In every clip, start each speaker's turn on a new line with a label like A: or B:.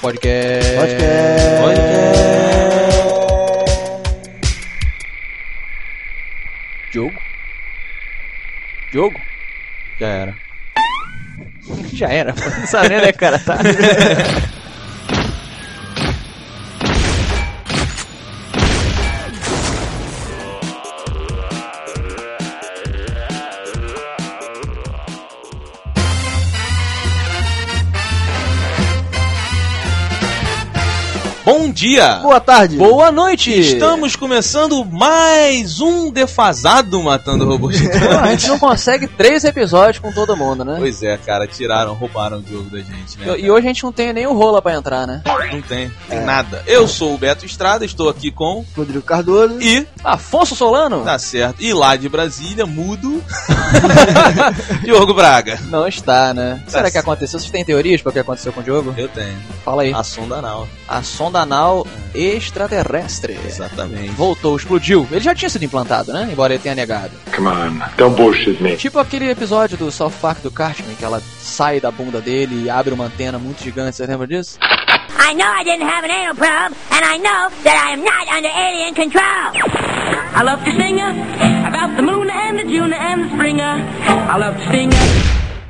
A: Podcast.
B: Podcast.
A: Jogo? Jogo? Já era. Já era. Não sabe é o cara tá.
C: dia!
B: Boa tarde.
A: Boa noite!
C: Estamos começando mais um defasado Matando Robô
A: Pô,
C: Gigante.
A: a gente não consegue três episódios com todo mundo, né?
C: Pois é, cara, tiraram, roubaram o jogo da gente, né?
A: E e hoje a gente não tem nem o rola pra entrar, né?
C: Não tem, tem nada. Eu sou o Beto Estrada, estou aqui com.
B: Rodrigo Cardoso.
C: E.
A: Afonso Solano?
C: Tá certo. E lá de Brasília, mudo. Diogo Braga.
A: Não está, né?
C: Tá
A: Será que aconteceu? Vocês têm teorias pra o que aconteceu com o Diogo?
C: Eu tenho.
A: Fala aí.
C: A sonda anal.
A: A sonda anal extraterrestre.
C: Exatamente.
A: Voltou, explodiu. Ele já tinha sido implantado, né? Embora ele tenha negado.
D: Come on, don't bullshit me.
A: Tipo aquele episódio do South Park do Cartman, que ela sai da bunda dele e abre uma antena muito gigante. Você lembra disso?
E: I know I didn't have an anal probe, and I know that I am not under alien control. I love to sing about the moon and the June and the springer. I love to sing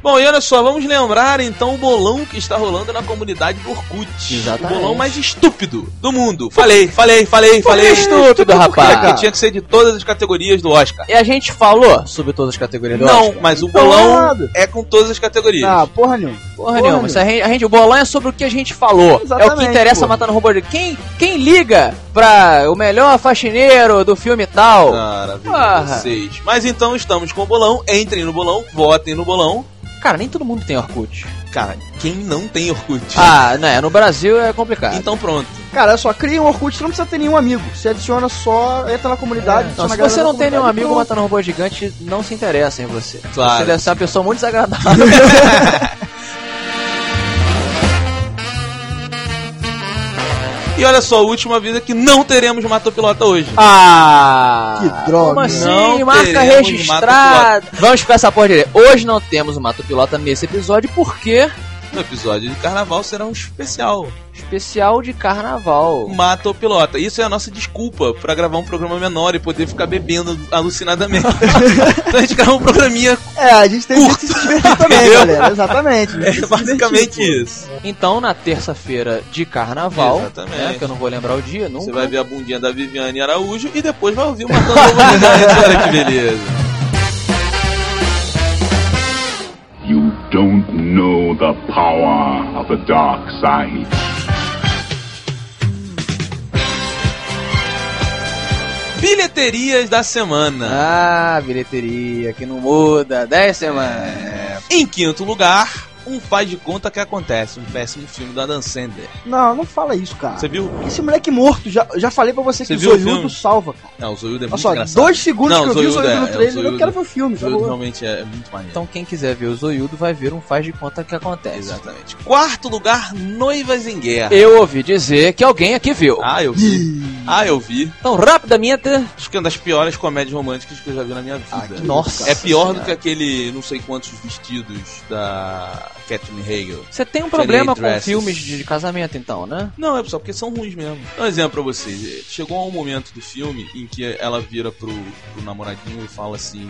C: Bom, e olha só, vamos lembrar então o bolão que está rolando na comunidade do Orkut.
A: Exatamente.
C: O bolão mais estúpido do mundo. Falei, falei, falei, falei.
A: estúpido, rapaz?
C: Porque tinha que ser de todas as categorias do Oscar.
A: E a gente falou sobre todas as categorias do
C: Não,
A: Oscar?
C: mas o
B: Então,
C: bolão
B: errado.
C: é com todas as categorias.
B: Ah, porra nenhuma.
A: Porra,
B: Porra
A: nenhuma. A gente, a gente- o bolão é sobre o que a gente falou. é o que
B: Exatamente,
A: interessa
B: porra.
A: matando robô. de- Quem, quem liga pra o melhor faxineiro do filme tal? Porra.
C: vocês. Mas então estamos com o bolão. Entrem no bolão, votem no bolão.
A: Cara, nem todo mundo tem Orkut.
C: Cara, quem não tem Orkut?
A: Ah, né? No Brasil é complicado.
C: Então pronto.
B: Cara, olha só, cria um Orkut, você não precisa ter nenhum amigo. Você adiciona só, entra na comunidade.
A: Não,
B: adiciona
A: se você não tem nenhum amigo
B: pronto.
A: matando robô gigante, não se interessa em você.
C: Claro.
A: Você deve ser uma pessoa muito desagradável.
C: E olha só, o último aviso é que não teremos Matopilota hoje.
A: ah!
B: Que droga.
A: Como assim?
C: Não
A: Marca registrada. Vamos pra essa porra direita. Hoje não temos o Mato Pilota nesse episódio, porque
C: No episódio de carnaval será um especial.
A: especial de carnaval.
C: Mata o pilota. Isso é a nossa desculpa pra gravar um programa menor e poder ficar bebendo alucinadamente. então a gente grava um programinha.
B: É, a gente tem
C: Curto.
B: que se divertir também,
C: Entendeu?
B: galera. Exatamente.
C: É basicamente isso.
A: Então, na terça-feira de carnaval, né, que eu não vou lembrar o dia, nunca.
C: Você vai ver a bundinha da Viviane Araújo e depois vai ouvir o Matando a Humanidade. Olha que beleza.
D: Don't know the power of the dark side.
C: Bilheterias da semana.
A: Ah, bilheteria, que não muda. 10 semanas.
C: Em quinto lugar, um faz de conta que acontece. Um péssimo filme do Adam Sandler.
B: Não, não fala isso, cara.
C: Você viu?
B: Esse moleque morto, já, já falei pra você,
C: Você
B: que
C: viu
B: o Zoiudo salva, cara.
C: Não, o Zoiudo é
B: Olha
C: muito
B: só,
C: engraçado.
B: dois segundos
C: Não,
B: que eu vi o
C: Zoiudo é-
B: no
C: é, o
B: trailer, eu
C: Zoiudo-
B: quero ver o filme,
C: O
B: tá
C: Zoiudo realmente é muito maneiro.
A: Então, quem quiser ver o Zoiudo vai ver um faz de conta que acontece.
C: Exatamente. Quarto lugar, Noivas em Guerra.
A: Eu ouvi dizer que alguém aqui viu.
C: Ah, eu vi. Ah, eu vi.
A: Então, rapidamente.
C: Acho que é uma das piores comédias românticas que eu já vi na minha vida.
A: Nossa.
C: é pior do que aquele não sei quantos vestidos da Catherine Hagel.
A: Você tem um problema com
C: Dresses.
A: filmes de de casamento, então, né?
C: Não, é só porque são ruins mesmo. Um exemplo pra vocês. Chegou um momento do filme em que ela vira pro, pro namoradinho e fala assim: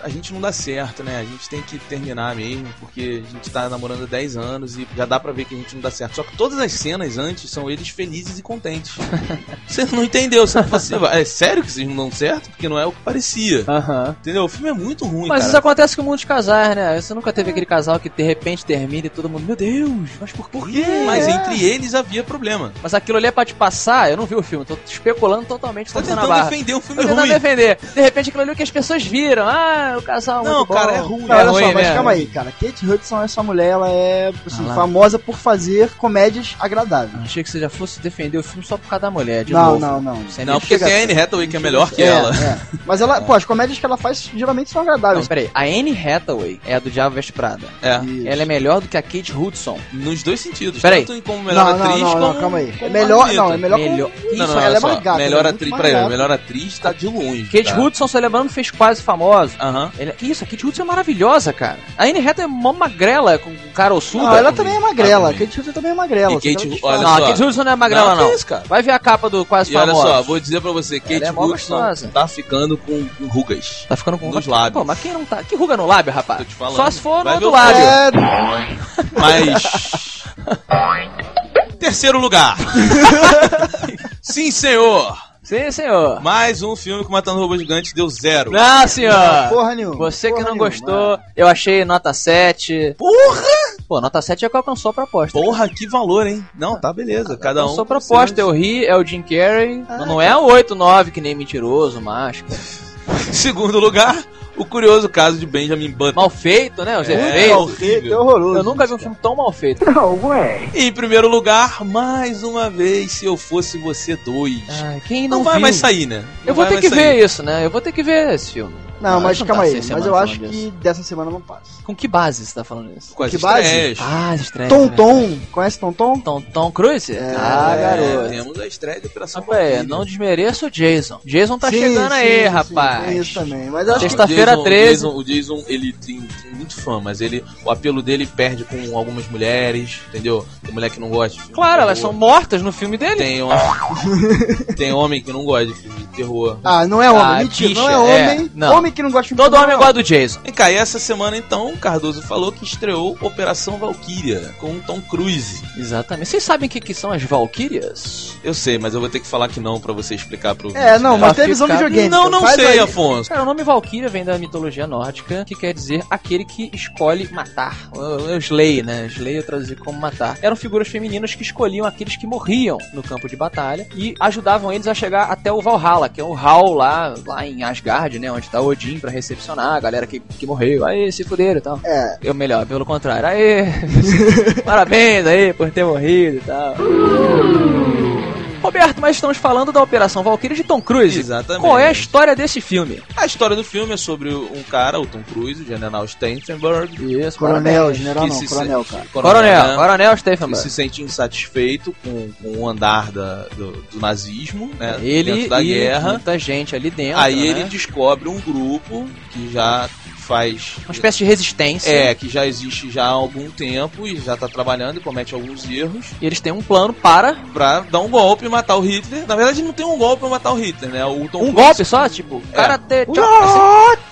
C: A gente não dá certo, né? A gente tem que terminar mesmo, porque a gente tá namorando há 10 anos e já dá pra ver que a gente não dá certo. Só que todas as cenas antes são eles felizes e contentes. Você não entendeu? Você fala assim, é sério que vocês não dão certo? Porque não é o que parecia.
A: Aham.
C: Entendeu? O filme é muito ruim,
A: Mas
C: cara.
A: isso acontece com muitos casais, né? Você nunca teve aquele casal que de repente termina e todo mundo, meu Deus, mas por quê?
C: Mas entre eles havia problema.
A: Mas aquilo ali é pra te passar, eu não vi o filme, tô especulando totalmente,
C: Tô
A: tô
C: tentando
A: barra.
C: defender um
A: Tô
C: filme
A: tentando
C: ruim.
A: defender. De repente aquilo ali é o que as pessoas viram. Ah, o casal
C: Não,
A: muito
C: cara,
A: bom.
C: é ruim.
B: Não, olha
A: ruim
B: só, mas
A: mesmo.
B: calma aí, cara. Kate Hudson, essa mulher, ela é assim,
A: Ah
B: famosa por fazer comédias agradáveis.
A: Achei que você já fosse defender o filme só por causa da mulher, de
B: Não,
A: novo.
B: não, não.
A: Sem
C: Não,
A: nem
C: porque tem a Anne Hathaway que é melhor que
B: É,
C: ela.
B: é. Mas ela, pô, as comédias que ela faz geralmente são
A: Não,
B: agradáveis.
A: peraí, a Anne Hathaway é a do Diabo Veste Prada.
C: É.
B: Isso.
A: Ela é melhor melhor do que a Kate Hudson.
C: Nos dois sentidos.
A: Peraí.
C: Tanto como melhor
B: Não, não,
C: atriz
B: não,
C: como.
B: não, calma aí. É
C: como
B: melhor, não, é melhor
A: Melhor-
B: como... Isso,
C: Não, não,
B: ela
C: olha
B: é
C: só,
B: mais gata.
C: melhor
B: é
C: atriz, peraí,
B: gata.
C: melhor atriz tá de longe.
A: Kate
C: tá?
A: Hudson, você lembrando, fez quase famoso.
C: Aham.
A: Ele- que isso, a Kate Hudson é maravilhosa, cara. A Anne Hathaway é mó magrela, com cara ossuda.
B: Não, ela também é magrela.
C: Ah,
B: Kate Hudson também é magrela.
C: E Kate
B: fala.
C: olha
A: Não, a. Kate Hudson não é magrela,
C: Não,
A: não.
C: que isso, cara?
A: Vai ver a capa do Quase
C: E olha
A: Famosa.
C: só, vou dizer pra você, Kate
A: é mó
C: Hudson tá ficando com rugas.
A: Tá ficando com
C: Nos lábios.
A: Pô, mas quem não tá? Que ruga no lábio, rapaz?
C: Tô te falando.
A: Só se for no do lábio.
B: É,
C: Mas. Terceiro lugar. Sim, senhor.
A: Sim, senhor.
C: Mais um filme que Matando Robô Gigante deu zero.
A: Não, senhor.
B: porra nenhuma.
A: Você que
B: porra
A: não
B: nenhuma.
A: gostou, eu achei nota 7.
C: Porra!
A: Pô, nota 7 é que alcançou a proposta.
C: Porra, que valor, hein? Não, tá beleza. Cada um.
A: Alcançou a proposta.
C: seus.
A: Eu ri, é o Jim Carrey. mas não é o 8, 9, que nem mentiroso, máscara.
C: Segundo lugar, o curioso caso de Benjamin Button.
A: Mal feito, né? Os
C: É,
A: efeitos.
C: horrível.
B: É horroroso.
A: Eu nunca vi um filme tão mal feito.
C: E em primeiro lugar, mais uma vez, se eu fosse você dois.
A: Ai, quem
C: não,
A: não,
C: vai
A: viu?
C: mais sair, né? Não
A: Eu vou ter que
C: sair.
A: ver isso, né? Eu vou ter que ver esse filme.
B: Não, mas
A: não
B: calma
A: tá
B: aí. Mas eu acho que dessa semana não passa.
A: Com que base você tá falando isso?
C: Com as
B: Que base?
A: Ah, as estreias.
B: Tom
A: né?
B: Tom. Conhece Tom Tom?
A: Tom, Tom Cruise? ah,
C: É,
A: garoto.
C: Temos a estreia de Operação
A: Rapaz,
C: Valkyria.
A: não desmereça o Jason. Jason tá
B: Sim,
A: chegando
B: sim,
A: aí,
B: sim,
A: rapaz.
B: Tem isso também. Mas eu acho que
A: Sexta-feira
C: O Jason-
A: 13.
C: O Jason, o Jason, ele tem, tem muito fã, mas ele, o apelo dele perde com algumas mulheres, entendeu? Tem mulher que não gosta de filme
A: Claro,
C: de
A: elas são mortas no filme dele.
C: Tem, um- tem homem que não gosta de filme de terror.
B: Ah, não é homem.
A: Ah,
B: Mentira,
A: bicha,
B: não é
A: é.
B: homem.
A: Não.
B: Homem que não gosta de filme
A: Todo homem gosta do Jason.
C: Vem cá, e essa semana então, o Cardoso falou que estreou Operação Valkyria com Tom Cruise.
A: Exatamente. Vocês sabem o que, que são as Valkyrias?
C: Eu sei, mas eu vou ter que falar que não pra você explicar pro
B: É, não, mas
A: Pra
B: tem visão
A: ficar-
B: videogame.
C: Não,
B: então
C: não sei,
B: aí.
C: Afonso.
A: Cara, o nome Valkyria vem da mitologia nórdica, que quer dizer aquele que escolhe matar. O, Slay, né? Slay eu traduzi como matar. Eram figuras femininas que escolhiam aqueles que morriam no campo de batalha e ajudavam eles a chegar até o Valhalla, que é o Hall lá, lá em Asgard, né? Onde tá Odin pra recepcionar a galera que, que morreu. Aí, se fuderam e tal.
B: É.
A: Eu melhor, pelo contrário. Aí, parabéns aí por ter morrido e tal. Roberto, mas estamos falando da Operação Valkyria de Tom Cruise.
C: Exatamente.
A: Qual é a história desse filme?
C: A história do filme é sobre um cara, o Tom Cruise, o general Stauffenberg.
A: Isso,
B: Coronel,
A: parabéns.
B: general
C: que
B: não,
C: se
B: coronel,
C: se-
B: cara.
A: Coronel,
C: né?
A: Coronel
C: que
A: Steffenberg.
C: se sente insatisfeito com, com o andar da- do, do nazismo, né?
A: Ele
C: dentro da
A: e
C: guerra.
A: muita gente ali dentro.
C: Aí
A: né?
C: ele descobre um grupo que já faz.
A: Uma espécie de resistência.
C: É, que já existe já há algum tempo e já tá trabalhando e comete alguns erros
A: E eles têm um plano para.
C: pra dar um golpe e matar o Hitler. Na verdade, não tem um golpe pra matar o Hitler, né? O Tom
A: Um
C: Cruise-
A: golpe só, tipo, o cara ter.
B: Tchau,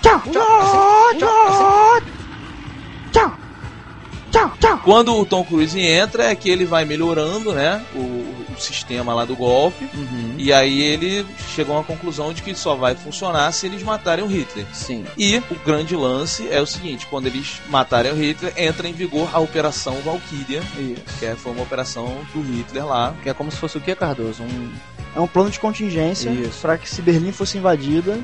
A: tchau,
B: tchau, tchau, tchau, tchau, tchau, tchau.
C: Quando o Tom Cruise entra, é que ele vai melhorando, né? O, sistema lá do golpe.
A: Uhum.
C: E aí ele chegou a uma conclusão de que só vai funcionar se eles matarem o Hitler.
A: Sim.
C: E o grande lance é o seguinte: quando eles matarem o Hitler, entra em vigor a Operação Valkyria,
A: Isso.
C: que é- foi uma operação do Hitler lá.
A: Que é como se fosse o que, Cardoso? Um.
B: É um plano de contingência para que se Berlim fosse invadida,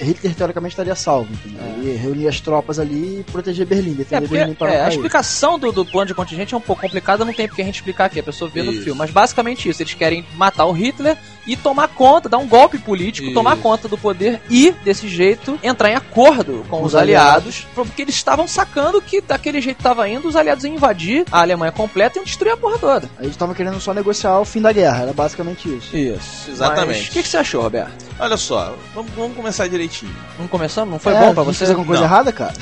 B: Hitler teoricamente estaria salvo. Entendeu? E reunir as tropas ali e proteger Berlim,
A: É,
B: defender
A: porque
B: Berlim para
A: é, a explicação do, do plano de contingente é um pouco complicada, não tem porque a gente explicar aqui, a pessoa vê no
C: Isso.
A: filme. Mas basicamente isso, eles querem matar o Hitler e tomar conta, dar um golpe político,
C: Isso.
A: tomar conta do poder e, desse jeito, entrar em acordo com os,
B: Os
A: aliados, porque eles estavam sacando que daquele jeito que tava indo, os aliados iam invadir a Alemanha completa e destruir a porra toda.
B: A gente tava querendo só negociar o fim da guerra, era basicamente isso.
A: Isso.
C: Exatamente.
A: O que, que você achou, Roberto?
C: Olha só, vamos, vamos começar direitinho.
A: Não começamos? Não foi
B: É,
A: bom pra
B: a gente
A: você?
B: Fez alguma coisa
C: Não.
B: errada, cara?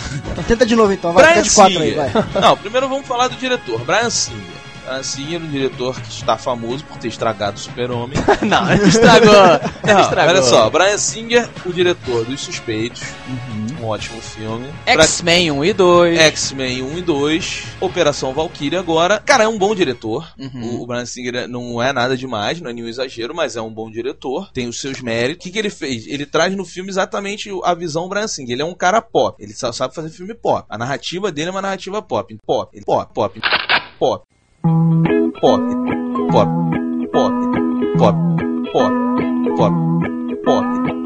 B: Tenta de novo então, vai
C: Brian
B: de quatro aí, vai.
C: Não, primeiro vamos falar do diretor, Brian Singer. Brian Singer, um diretor que está famoso por ter estragado o Super-Homem.
A: não, estragou.
C: Não,
A: estragou.
C: olha só, Brian Singer, o diretor dos Suspeitos, um ótimo filme.
A: X-Men 1 e 2.
C: X-Men 1 e 2, Operação Valkyrie agora. Cara, é um bom diretor.
A: Uhum.
C: O, o Brian Singer não é nada demais, não é nenhum exagero, mas é um bom diretor. Tem os seus méritos. O que, que ele fez? Ele traz no filme exatamente a visão Brian Singer. Ele é um cara pop. Ele só sabe fazer filme pop. A narrativa dele é uma narrativa pop. Pop. Ele- Pop. Pop. Pop. Pop. Pop. Pop. Pop. Pop. Pop. Pop.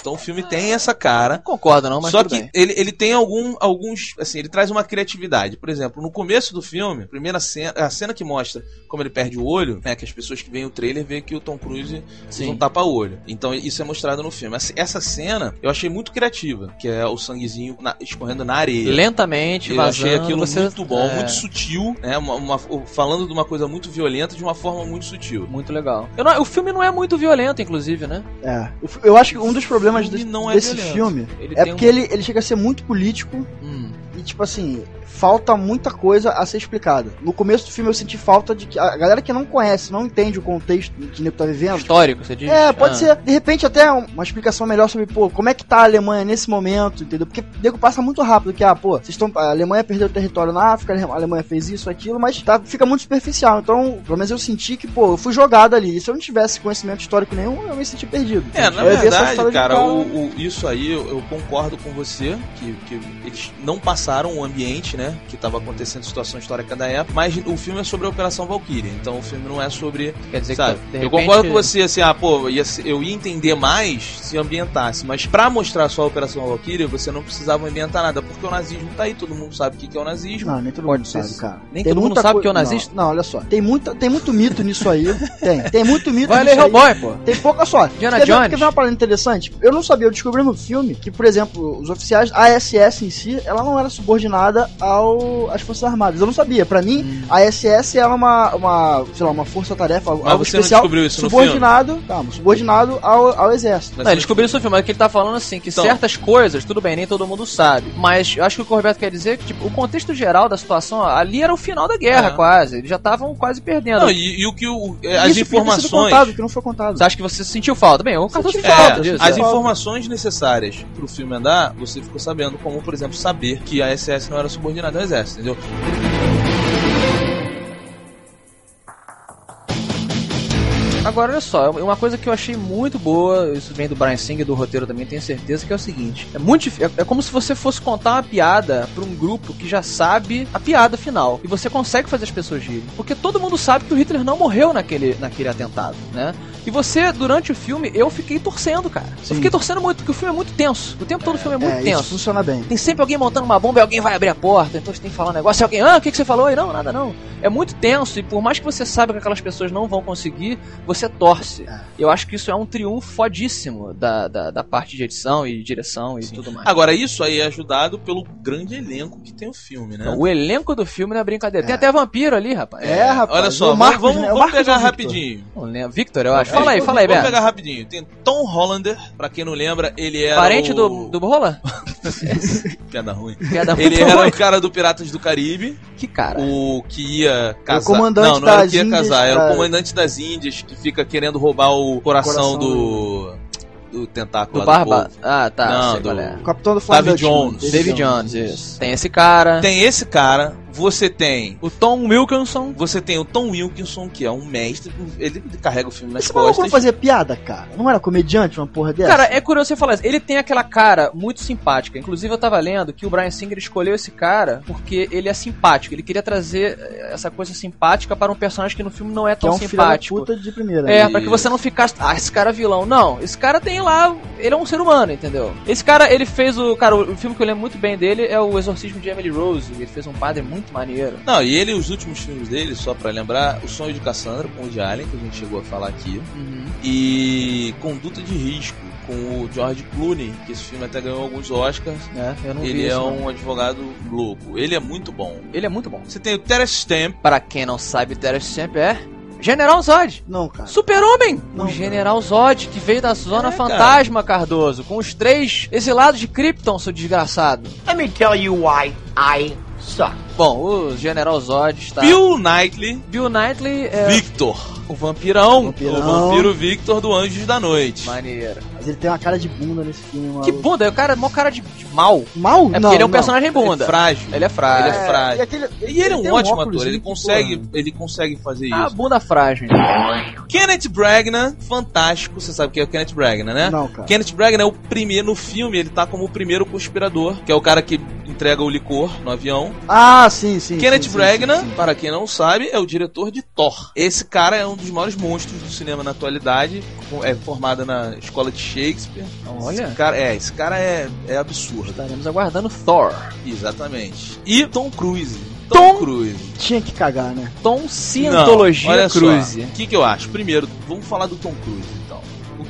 C: Então filme tem essa cara.
A: Concordo, não, mas
C: Só
A: tudo
C: que
A: bem.
C: ele, ele tem algum, alguns. Assim, ele traz uma criatividade. Por exemplo, no começo do filme, a primeira cena, a cena que mostra como ele perde o olho, né? Que as pessoas que veem o trailer veem que o Tom Cruise
A: Sim.
C: usa um tapa-olho. Então isso é mostrado no filme. Essa, essa cena eu achei muito criativa, que é o sanguezinho na- escorrendo na areia.
A: Lentamente,
C: Eu
A: vazando.
C: achei aquilo
A: você-
C: muito bom,
A: é,
C: muito sutil, né? Uma, uma- falando de uma coisa muito violenta de uma forma muito sutil.
A: Muito legal. Eu não- o filme não é muito violento, inclusive, né?
B: É. Eu, eu acho que um dos problemas
C: filme
B: desse,
C: é
B: desse filme
A: Ele
B: é porque
A: um-
B: ele, ele chega a ser muito político
A: Hum.
B: E, tipo assim, falta muita coisa a ser explicada. No começo do filme eu senti falta de que a galera que não conhece, não entende o contexto que o nego tá vivendo.
A: Histórico, você diz?
B: É, pode
A: Ah.
B: ser, de repente, até um- uma explicação melhor sobre, pô, como é que tá a Alemanha nesse momento, entendeu? Porque o nego passa muito rápido, que, ah, pô, vocês estão. A Alemanha perdeu território na África, a Alemanha fez isso, aquilo, mas tá, fica muito superficial. Então, pelo menos eu senti que, pô, eu fui jogado ali. E se eu não tivesse conhecimento histórico nenhum, eu me senti perdido.
C: É, na
B: Eu
C: verdade, cara, o, o- isso aí eu, eu concordo com você, que, que eles não passaram o ambiente, né, que estava acontecendo, situação histórica da época, mas o filme é sobre a Operação Valkyrie, então o filme não é sobre,
A: Quer dizer
C: sabe,
A: que, de
C: eu
A: repente-
C: concordo com você, assim, ah, pô, ia eu ia entender mais se ambientasse, mas pra mostrar só a Operação Valkyrie, você não precisava ambientar nada, porque o nazismo tá aí, todo mundo sabe o que é o nazismo.
B: Não, nem todo
A: Pode
B: mundo
A: ser.
B: sabe, cara.
A: Nem todo mundo sabe
B: coi-
A: que é o nazista?
B: Não, não, olha só. Tem, muita, tem muito mito nisso aí. tem. Tem muito mito
A: Vai
B: nisso
A: ler
B: aí.
A: Hellboy, pô.
B: Tem pouca só.
A: Indiana
B: quer, ver,
A: Jones.
B: quer ver uma parada interessante? Eu não sabia, eu descobri no filme que, por exemplo, os oficiais, a SS em si, ela não era subordinada ao, às Forças Armadas. Eu não sabia. Pra mim,
A: Hum.
B: a SS era uma, uma, sei lá, uma força-tarefa, algo
C: você não
B: especial,
C: descobriu isso no
B: subordinado, calma, subordinado ao, ao exército.
C: Mas
A: Não, ele descobriu isso no filme, mas o que ele tá falando assim, que
C: Então.
A: certas coisas, tudo bem, nem todo mundo sabe. Mas eu acho que o que o Roberto quer dizer é que, tipo, o contexto geral da situação, ali era o final da guerra,
C: É.
A: quase. Eles já estavam quase perdendo.
C: Não, e, e o que o, é, as
B: Isso
C: informações...
B: contado, que não foi contado.
A: Você acha que você sentiu falta? Bem, o cartão
B: Senti
A: de
C: É,
A: falta disso.
C: as
A: é.
C: informações necessárias pro filme andar, você ficou sabendo, como, por exemplo, saber que a SS não era subordinada ao exército, entendeu?
A: Agora, olha só, uma coisa que eu achei muito boa, isso vem do Brian Singer, do roteiro também, tenho certeza, que é o seguinte: é muito é, é como se você fosse contar uma piada pra um grupo que já sabe a piada final. E você consegue fazer as pessoas rirem. Porque todo mundo sabe que o Hitler não morreu naquele, naquele atentado, né? E você, durante o filme, eu fiquei torcendo, cara.
B: Sim.
A: Eu fiquei torcendo muito, porque o filme é muito tenso. O tempo todo o filme é muito
B: é,
A: tenso.
B: isso funciona bem.
A: Tem sempre alguém montando uma bomba e alguém vai abrir a porta, então você tem que falar um negócio. E alguém, ah, o que, que você falou aí? Não, nada não. É muito tenso e por mais que você saiba que aquelas pessoas não vão conseguir, você torce.
B: É.
A: Eu acho que isso é um triunfo fodíssimo da, da, da parte de edição e direção e tudo mais.
C: Agora, isso aí é ajudado pelo grande elenco que tem o filme, né?
A: O elenco do filme não é brincadeira. Tem
B: É.
A: até vampiro ali, rapaz.
B: É, rapaz.
C: Olha só,
B: o Marcos,
C: vamos,
B: né?
C: vamos
B: O Marcos
C: pegar
B: o Victor?
C: rapidinho.
A: Lembro. Victor, eu acho.
C: É,
A: Fala aí, fala aí,
C: Vamos pegar rapidinho. Tem Tom Hollander, pra quem não lembra, ele era
A: Parente
C: o...
A: do, do Rola?
C: Piada ruim.
A: Piada
C: Ele
A: muito
C: era
A: ruim.
C: o cara do Piratas do Caribe,
A: Que cara.
C: o que ia casar.
B: comandante
C: não, não era o
B: das
C: que ia
B: Índias,
C: casar, era o comandante das Índias que fica querendo roubar o coração,
B: Coração
C: do. do tentáculo
A: Do
C: lá do
A: Barba.
C: povo.
A: Ah, tá.
C: Não,
A: sei
C: do-
A: qual é.
B: O capitão do Flying
C: David Jones.
A: David Jones, isso. Tem esse cara.
C: Tem esse cara, você tem.
A: O Tom Wilkinson.
C: Você tem o Tom Wilkinson, que é um mestre, ele carrega o filme nas
B: Esse maluco não
C: costas.
B: fazia piada, cara? Não era comediante, uma porra dessa?
A: Cara, é curioso você falar isso. Ele tem aquela cara muito simpática. Inclusive, eu tava lendo que o Brian Singer escolheu esse cara porque ele é simpático. Ele queria trazer eh, essa coisa simpática para um personagem que no filme não é
B: que é
A: tão
B: um filho da
A: simpático.
B: puta de primeira.
A: É,
C: Isso.
A: pra que você não ficasse, ah, esse cara é vilão. Não, esse cara tem lá, ele é um ser humano, entendeu? Esse cara, ele fez o, cara, o filme que eu lembro muito bem dele é o Exorcismo de Emily Rose. Ele fez um padre muito maneiro.
C: Não, e ele, os últimos filmes dele, só pra lembrar, O Sonho de Cassandra, com o Woody Allen, que a gente chegou a falar aqui, e Conduta de Risco, com o George Clooney, que esse filme até ganhou alguns Oscars.
A: É, eu não vi
C: Ele é
A: isso, não.
C: um advogado louco. Ele é muito bom.
A: Ele é muito bom.
C: Você tem o Terence Stamp,
A: Para quem não sabe, Terence Stamp é General Zod.
B: Não, cara.
A: Super-Homem! O
B: cara.
A: General Zod, que veio da Zona
C: É, cara.
A: Fantasma, Cardoso, com os três exilados de Krypton, seu desgraçado.
F: Let me tell you why I suck.
A: Bom, o General Zod está...
C: Bill Knightley,
A: Bill Knightley é
C: Victor.
A: o vampirão.
B: Vampirão.
C: O vampiro Victor do Anjos da Noite.
A: Maneiro.
B: Mas ele tem uma cara de bunda nesse filme, mano.
A: Que bunda, o cara é mó cara de, de mal.
B: Mal?
A: É porque
B: não,
A: ele é um
B: não.
A: personagem bunda.
C: É frágil.
A: Ele é frágil.
C: Ele é frágil.
B: E, aquele,
C: E ele é um
B: tem
C: ótimo
B: óculos
C: ator, ele consegue,
B: porra,
C: ele consegue fazer
A: Ah,
C: isso.
A: bunda frágil.
C: Kenneth Branagh, fantástico, você sabe quem é o Kenneth Branagh, né?
B: Não, cara.
C: Kenneth Branagh é o primeiro no filme, ele tá como o primeiro conspirador, que é o cara que entrega o licor no avião.
B: Ah, sim, sim.
C: Kenneth
B: sim,
C: Branagh,
B: sim, sim.
C: para quem não sabe, é o diretor de Thor. Esse cara é um dos maiores monstros do cinema na atualidade. É formado na escola de Shakespeare.
A: Olha.
C: Esse cara, é, esse cara é, é absurdo.
A: Estaremos aguardando Thor.
C: Exatamente. E Tom Cruise.
A: Tom-
C: Cruise.
B: Tinha que cagar, né?
A: Tom
C: Não,
A: Cientologia
C: olha só.
A: Cruise.
C: O que, que eu acho? Primeiro, vamos falar do Tom Cruise,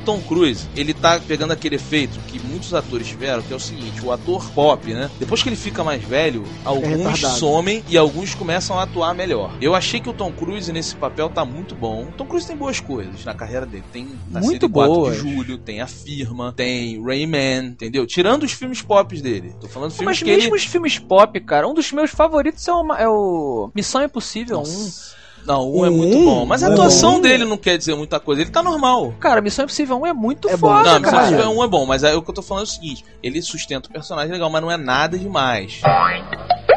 C: Tom Cruise, ele tá pegando aquele efeito que muitos atores tiveram, que é o seguinte, o ator pop, né? Depois que ele fica mais velho, alguns
B: retardado.
C: somem e alguns começam a atuar melhor. Eu achei que o Tom Cruise nesse papel tá muito bom. O Tom Cruise tem boas coisas na carreira dele. Tem Nascido
A: Muito
C: em 4
A: boas.
C: de Julho, tem A Firma, tem Rayman, entendeu? Tirando os filmes pop dele. Tô falando filmes
A: Mas
C: que
A: mesmo
C: ele...
A: os filmes pop, cara, um dos meus favoritos é o, é o Missão Impossível 1.
C: Não, um é
B: Um?
C: muito bom. Mas a
B: Um?
C: atuação dele não quer dizer muita coisa. Ele tá normal.
A: Cara, Missão Impossível 1 é muito
B: É bom.
A: foda,
C: Não, Missão
A: cara.
C: Impossível 1 é bom, mas aí o que eu tô falando é o seguinte: ele sustenta o personagem legal, mas não é nada demais.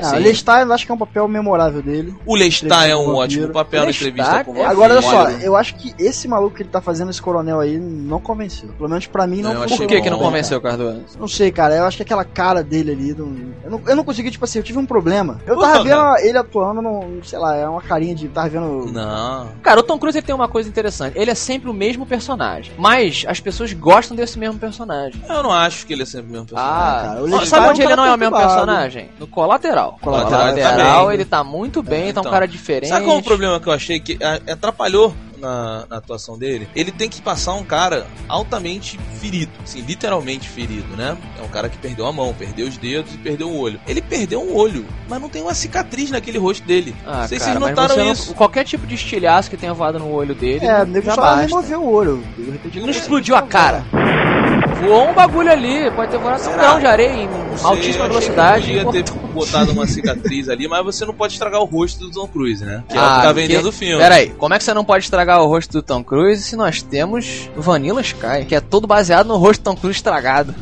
B: Não,
C: Sim.
B: ele está, eu acho que é um papel memorável dele.
C: O Lestat é um
B: Vampiro.
C: ótimo papel na
A: Lestat
C: entrevista com o
A: é
B: Agora, olha só, eu acho que esse maluco que ele tá fazendo, esse coronel aí, não convenceu. Pelo menos pra mim, não
C: Não,
A: Por que, que não convenceu, Cardoso?
B: Não sei, cara. Eu acho que aquela cara dele ali. Não, eu, não, eu não consegui, tipo assim, eu tive um problema. Eu tava vendo ele atuando, num, sei lá, é uma carinha de. Tava vendo.
C: Não.
A: Cara, o Tom Cruise ele tem uma coisa interessante. Ele é sempre o mesmo personagem. Mas as pessoas gostam desse mesmo personagem.
C: Eu não acho que ele é sempre o mesmo personagem.
A: Ah,
B: cara, o Lestat
A: sabe
B: é um
A: onde ele não é o mesmo personagem? No colateral.
B: Colateral,
A: Colateral,
C: tá bem.
A: ele tá muito bem, tá um
C: Então.
A: cara diferente.
C: Sabe qual é o problema que eu achei que ah, atrapalhou na, na atuação dele? Ele tem que passar um cara altamente ferido, assim, literalmente ferido, né? É um cara que perdeu a mão, perdeu os dedos e perdeu o olho. Ele perdeu um olho, mas não tem uma cicatriz naquele rosto dele.
A: Ah,
C: não sei se
A: cara,
C: vocês
A: mas
C: notaram
A: você não-
C: isso.
A: qualquer tipo de estilhaço que tenha voado no olho dele.
B: É,
A: não- já
B: só
A: basta.
B: removeu o olho.
A: Não explodiu a cara. Voou um bagulho ali, pode ter voado um grão de areia em
C: sei,
A: altíssima velocidade.
C: Podia ter botado uma cicatriz ali, mas você não pode estragar o rosto do Tom Cruise, né? Que é o
A: Ah,
C: que tá
A: que-
C: vendendo o filme.
A: Pera aí, como é que você não pode estragar o rosto do Tom Cruise se nós temos Vanilla Sky, que é todo baseado no rosto do Tom Cruise estragado?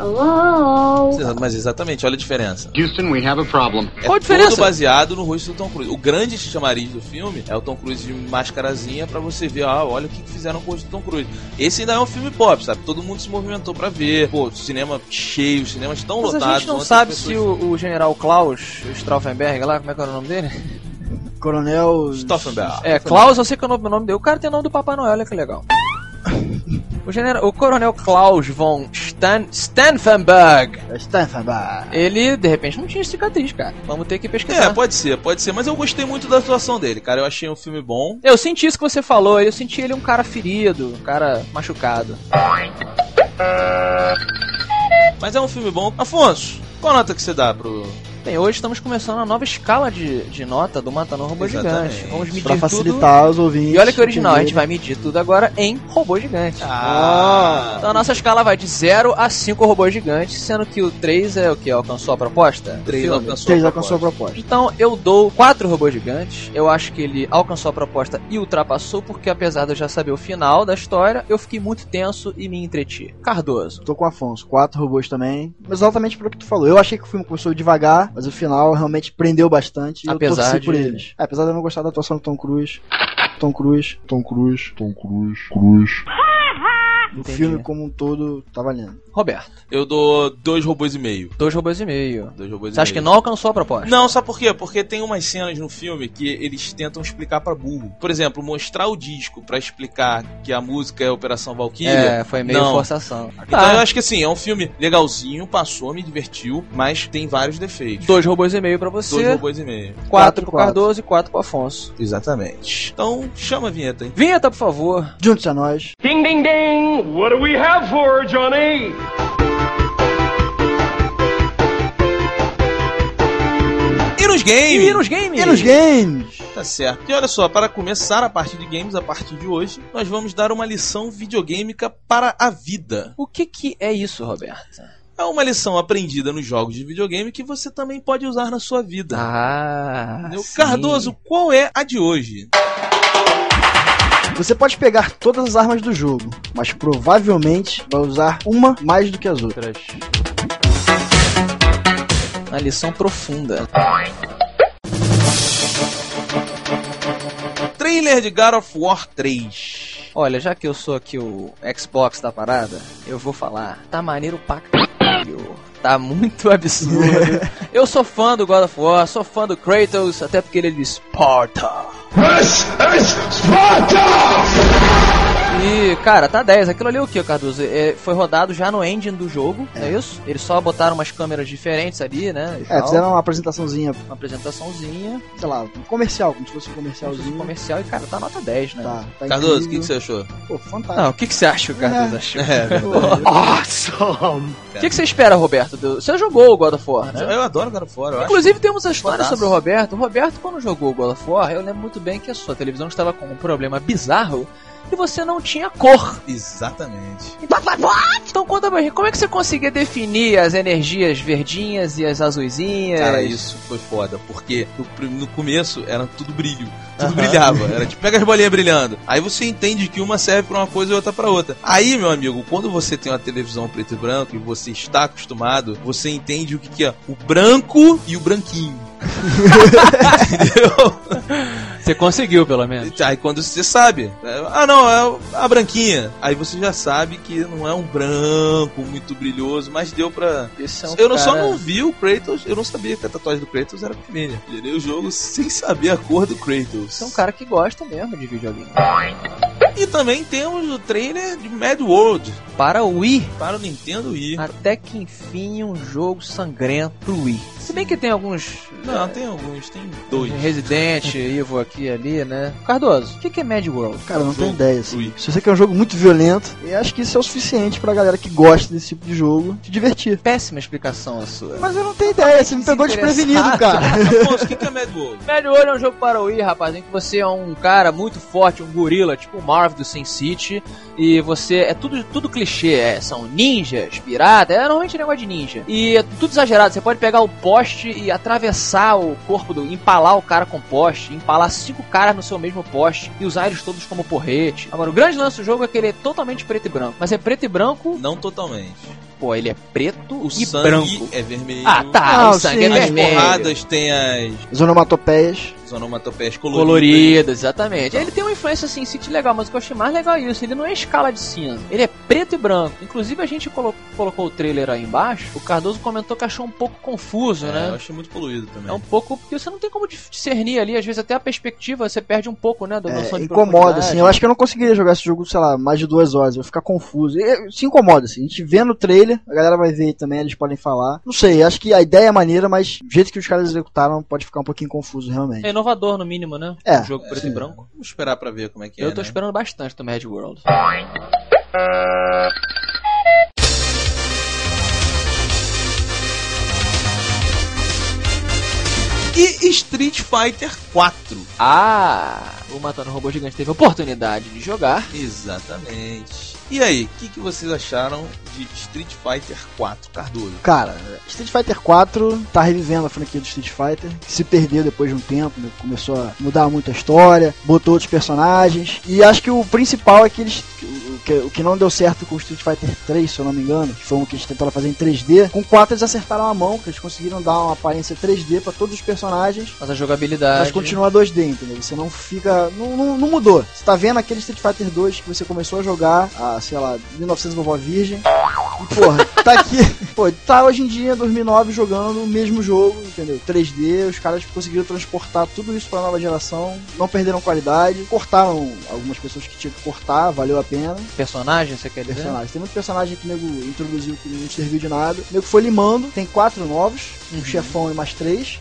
C: Mas exatamente, olha a diferença.
G: Houston, we have a problem.
C: É
A: Qual a diferença?
C: todo baseado no rosto do Tom Cruise. O grande chamariz do filme é o Tom Cruise de mascarazinha pra você ver, ah, olha o que que fizeram com o rosto do Tom Cruise. Esse ainda é um filme pop, sabe? Todo mundo se movimentou pra ver. Pô, cinema cheio, cinemas tão
A: Mas a
C: lotados.
A: gente não
C: ontem
A: sabe se o, o general Klaus Stauffenberg lá, como é que era o nome dele?
B: Coronel.
C: Stauffenberg.
A: É, Klaus, eu sei que é o nome, o nome dele. O cara tem o nome do Papai Noel, olha que legal. O, general, o coronel Klaus von Stan, Stauffenberg,
B: Stanford.
A: ele de repente não tinha cicatriz, cara. Vamos ter que pesquisar.
C: É, pode ser, pode ser. Mas eu gostei muito da atuação dele, cara. Eu achei um filme bom.
A: Eu senti isso que você falou, eu senti ele um cara ferido, um cara machucado.
C: Mas é um filme bom. Afonso, qual nota que você dá pro.
A: Bem, hoje estamos começando a nova escala de, de nota do Matando Robô
C: Exatamente.
A: Gigante. Vamos medir
B: Pra
A: tudo.
B: facilitar os ouvintes.
A: E olha que original, a gente vai medir tudo agora em robô gigante.
C: Ah!
A: Então a nossa escala vai de 0 a 5 robôs gigantes, sendo que o 3 é o que? Alcançou a proposta? do
C: Três
A: filme?
C: alcançou
B: Vocês
C: a
B: alcançou a
C: proposta.
B: proposta.
A: Então eu dou 4 robôs gigantes. Eu acho que ele alcançou a proposta e ultrapassou, porque apesar de eu já saber o final da história, eu fiquei muito tenso e me entreti. Cardoso.
B: Tô com o Afonso, quatro robôs também. Exatamente pelo que tu falou. Eu achei que o filme começou devagar, mas o final realmente prendeu bastante. E eu
A: Apesar
B: torci por
A: de-
B: eles. É, apesar de eu não gostar da atuação do Tom Cruise. Tom Cruise. Tom Cruise. Tom Cruise. Cruise. O
A: Entendi.
B: filme como um todo tá valendo.
A: Roberto.
C: Eu dou dois robôs e meio.
A: Dois robôs e meio.
C: Dois robôs
A: Você acha que não alcançou a proposta?
C: Não, sabe por quê? Porque tem umas cenas no filme que eles tentam explicar pra burro. Por exemplo, mostrar o disco pra explicar que a música é Operação Valkyria.
A: É, foi meio
C: Não.
A: forçação.
C: Então
A: Tá.
C: eu acho que assim, é um filme legalzinho, passou, me divertiu, mas tem vários defeitos.
A: Dois robôs e meio pra você.
C: Dois robôs e meio.
A: Quatro
B: Quatro,
A: pro
B: quatro.
A: Cardoso e quatro pro Afonso.
C: Exatamente. Então, chama a vinheta, hein?
A: Vinheta, por favor.
B: Juntos a nós.
F: Ding, ding, ding! What do we have for Johnny?
C: E nos games!
A: E nos games?
B: E nos games?
C: Tá certo. E olha só, para começar a parte de games, a partir de hoje, nós vamos dar uma lição videogêmica para a vida.
A: O que que é isso, Roberto?
C: É uma lição aprendida nos jogos de videogame que você também pode usar na sua vida.
A: Ah, sim.
C: Cardoso, qual é a de hoje?
B: Você pode pegar todas as armas do jogo, mas provavelmente vai usar uma mais do que as outras.
A: Uma lição profunda.
C: Trailer de God of War 3.
A: Olha, já que eu sou aqui o Xbox da parada, eu vou falar. Tá maneiro pra c... feio. Tá muito absurdo. Eu sou fã do God of War, sou fã do Kratos, até porque ele diz Sparta.
D: This is Sparta!
A: E, cara, tá 10. Aquilo ali é o que, Cardoso? É, foi rodado já no engine do jogo, não é isso? Eles só botaram umas câmeras diferentes ali, né? e
B: É,
A: tal.
B: fizeram uma apresentaçãozinha,
A: uma apresentaçãozinha,
B: sei lá, um comercial, como se fosse um
A: se fosse
B: comercialzinho.
A: um comercial, e, cara, tá nota 10, né?
B: Tá, tá
C: Cardoso, o que, que você achou?
B: Pô, fantástico.
A: Não, o que, que você acha Cardoso
B: É.
A: achou?
C: É,
D: Awesome!
A: O que, que você espera, Roberto? do- Você jogou o God of War, né?
C: eu adoro God of War, eu acho.
A: Inclusive temos a história
C: Fodaço.
A: sobre o Roberto. O Roberto, quando jogou o God of War, eu lembro muito bem que a sua televisão estava com um problema bizarro e você não tinha cor.
C: Exatamente.
A: Então conta pra gente, como é que você conseguia definir as energias verdinhas e as azuisinhas?
C: Cara, isso foi foda, porque no, no começo era tudo brilho. Tudo
A: Aham.
C: brilhava. Era tipo, pega as bolinhas brilhando. Aí você entende que uma serve pra uma coisa e outra pra outra. Aí, meu amigo, quando você tem uma televisão preto e branco e você está acostumado, você entende o que, que é o branco e o branquinho. Entendeu?
A: Você conseguiu, pelo menos.
C: Aí quando você sabe, é, ah não, é a branquinha. Aí você já sabe que não é um branco muito brilhoso, mas deu pra.
A: Esse é um
C: eu não, só
A: cara-
C: não vi o Kratos, eu não sabia que a tatuagem do Kratos era vermelha. Zerei o jogo sem saber a cor do Kratos.
A: Você é um cara que gosta mesmo de videogame.
C: E também temos o trailer de Mad World
A: Para o Wii,
C: para o Nintendo Wii.
A: até que enfim um jogo sangrento pro Wii. Se bem que tem alguns.
C: Não, tem alguns, tem dois.
A: Resident Evil aqui e ali, né? Cardoso, o que, que é Mad World?
B: Cara, não tenho ideia. Assim. Se você quer um jogo muito violento, eu acho que isso é o suficiente pra galera que gosta desse tipo de jogo se divertir.
A: Péssima explicação a sua.
B: Mas eu não tenho ideia, você me pegou desprevenido, cara.
C: Afonso, o que que é Mad World?
A: Mad World é um jogo para o Wii, rapaz, em que você é um cara muito forte, um gorila, tipo o Marv do Sin City, e você é tudo, tudo clichê, é, são ninjas, piratas, é normalmente negócio de ninja. E é tudo exagerado, você pode pegar o poste e atravessar o corpo do. empalar o cara com poste, empalar cinco caras no seu mesmo poste e usar eles todos como porrete. Agora, o grande lance do jogo é que ele é totalmente preto e branco, mas é preto e branco,
C: Não totalmente.
A: Pô, ele é preto
C: O
A: e
C: sangue
A: branco.
C: é vermelho.
A: Ah, tá,
B: Ah,
A: o sangue
B: sim.
A: é
C: As
A: vermelho.
C: porradas têm as
B: As onomatopeias.
C: onomatopeias coloridas.
A: coloridas, exatamente. Ele tem uma influência assim, City legal, mas o que eu achei mais legal é isso. Ele não é escala de cinza, ele é preto e branco. Inclusive a gente colo- colocou o trailer aí embaixo. O Cardoso comentou que achou um pouco confuso,
C: É, eu
A: né?
C: achei muito poluído também.
A: É um pouco porque você não tem como discernir ali, às vezes até a perspectiva você perde um pouco, né, da noção
B: É,
A: de
B: incomoda, assim. Eu acho que eu não conseguiria jogar esse jogo, sei lá, mais de duas horas. Eu vou ficar confuso. E, se incomoda, assim. A gente vê no trailer, a galera vai ver também, eles podem falar. Não sei, acho que a ideia é maneira, mas o jeito que os caras executaram pode ficar um pouquinho confuso, realmente.
A: É inovador no mínimo, né?
B: É,
A: um jogo preto
B: sim.
A: e branco.
C: Vamos esperar pra ver como é que é.
A: eu tô
C: né?
A: esperando bastante do Mad World.
C: E Street Fighter 4.
A: Ah, o Matando Robô Gigante teve a oportunidade de jogar.
C: Exatamente. E aí, o que, que vocês acharam de Street Fighter 4, Cardoso?
B: Cara, Street Fighter 4 tá revivendo a franquia do Street Fighter, que se perdeu depois de um tempo, né? começou a mudar muito a história, botou outros personagens, e acho que o principal é que eles. O que, o que não deu certo com o Street Fighter 3, se eu não me engano, que foi um que eles tentaram fazer em 3D, com o 4 eles acertaram a mão, que eles conseguiram dar uma aparência 3D pra todos os personagens,
A: Mas a jogabilidade.
B: mas continua 2D, entendeu? Você não fica. Não, não, não mudou. Você tá vendo aquele Street Fighter 2 que você começou a jogar, a, sei lá, 1900 vovó virgem. E, porra, tá aqui. Pô, tá hoje em dia, 2009, jogando o mesmo jogo, entendeu? 3D, os caras conseguiram transportar tudo isso pra nova geração, não perderam qualidade, cortaram algumas pessoas que tinham que cortar, valeu a pena.
A: Personagem, você quer dizer?
B: Personagens. Tem muito personagem que o nego introduziu que não serviu de nada. O nego foi limando, tem quatro novos, um
A: Uhum.
B: chefão e mais três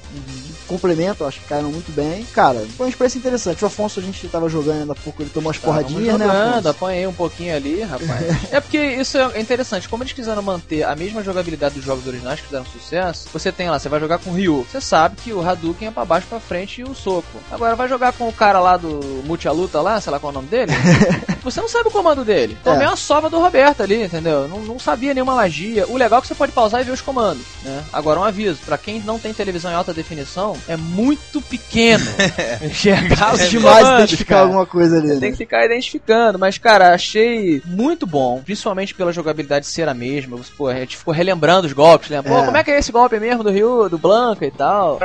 B: complementam, acho que caíram muito bem. Cara, foi uma experiência interessante. O Afonso, a gente tava jogando ainda há pouco, ele tomou umas porradinhas, né,
A: jogando,
B: Afonso?
A: apanhei um pouquinho ali, rapaz. é porque isso é interessante. Como eles quiseram manter a mesma jogabilidade dos jogos originais que fizeram sucesso, você tem lá, você vai jogar com o Ryu. Você sabe que o Hadouken é pra baixo, pra frente e o soco. Agora vai jogar com o cara lá do Multi-Luta lá, sei lá qual é o nome dele. você não sabe o comando dele.
B: É.
A: é uma sova do Roberto ali, entendeu? Não, não sabia nenhuma magia. O legal é que você pode pausar e ver os comandos, né? Agora um aviso, pra quem não tem televisão em alta definição, é muito pequeno enxergar os
B: É demais
A: comandos,
B: identificar
A: cara.
B: alguma coisa ali,
A: Você
B: né?
A: tem que ficar identificando, mas cara, achei muito bom, principalmente pela jogabilidade ser a mesma. Pô, a gente ficou relembrando os golpes, né? Pô,
B: É.
A: como é que é esse golpe mesmo do Ryu, do Blanca e tal?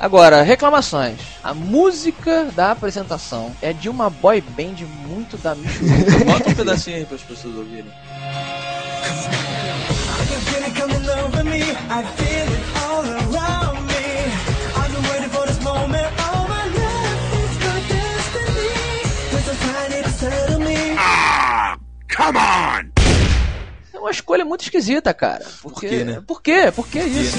A: Agora, reclamações. A música da apresentação é de uma boy band muito da Michu.
C: Bota um pedacinho aí para as pessoas ouvirem.
G: me. I feel it all around me. I've been waiting for this moment all my life. It's my destiny. With a tiny to settle me.
D: Come on!
A: É uma escolha muito esquisita, cara. Porque,
C: quê, né?
A: Por quê? Por que isso?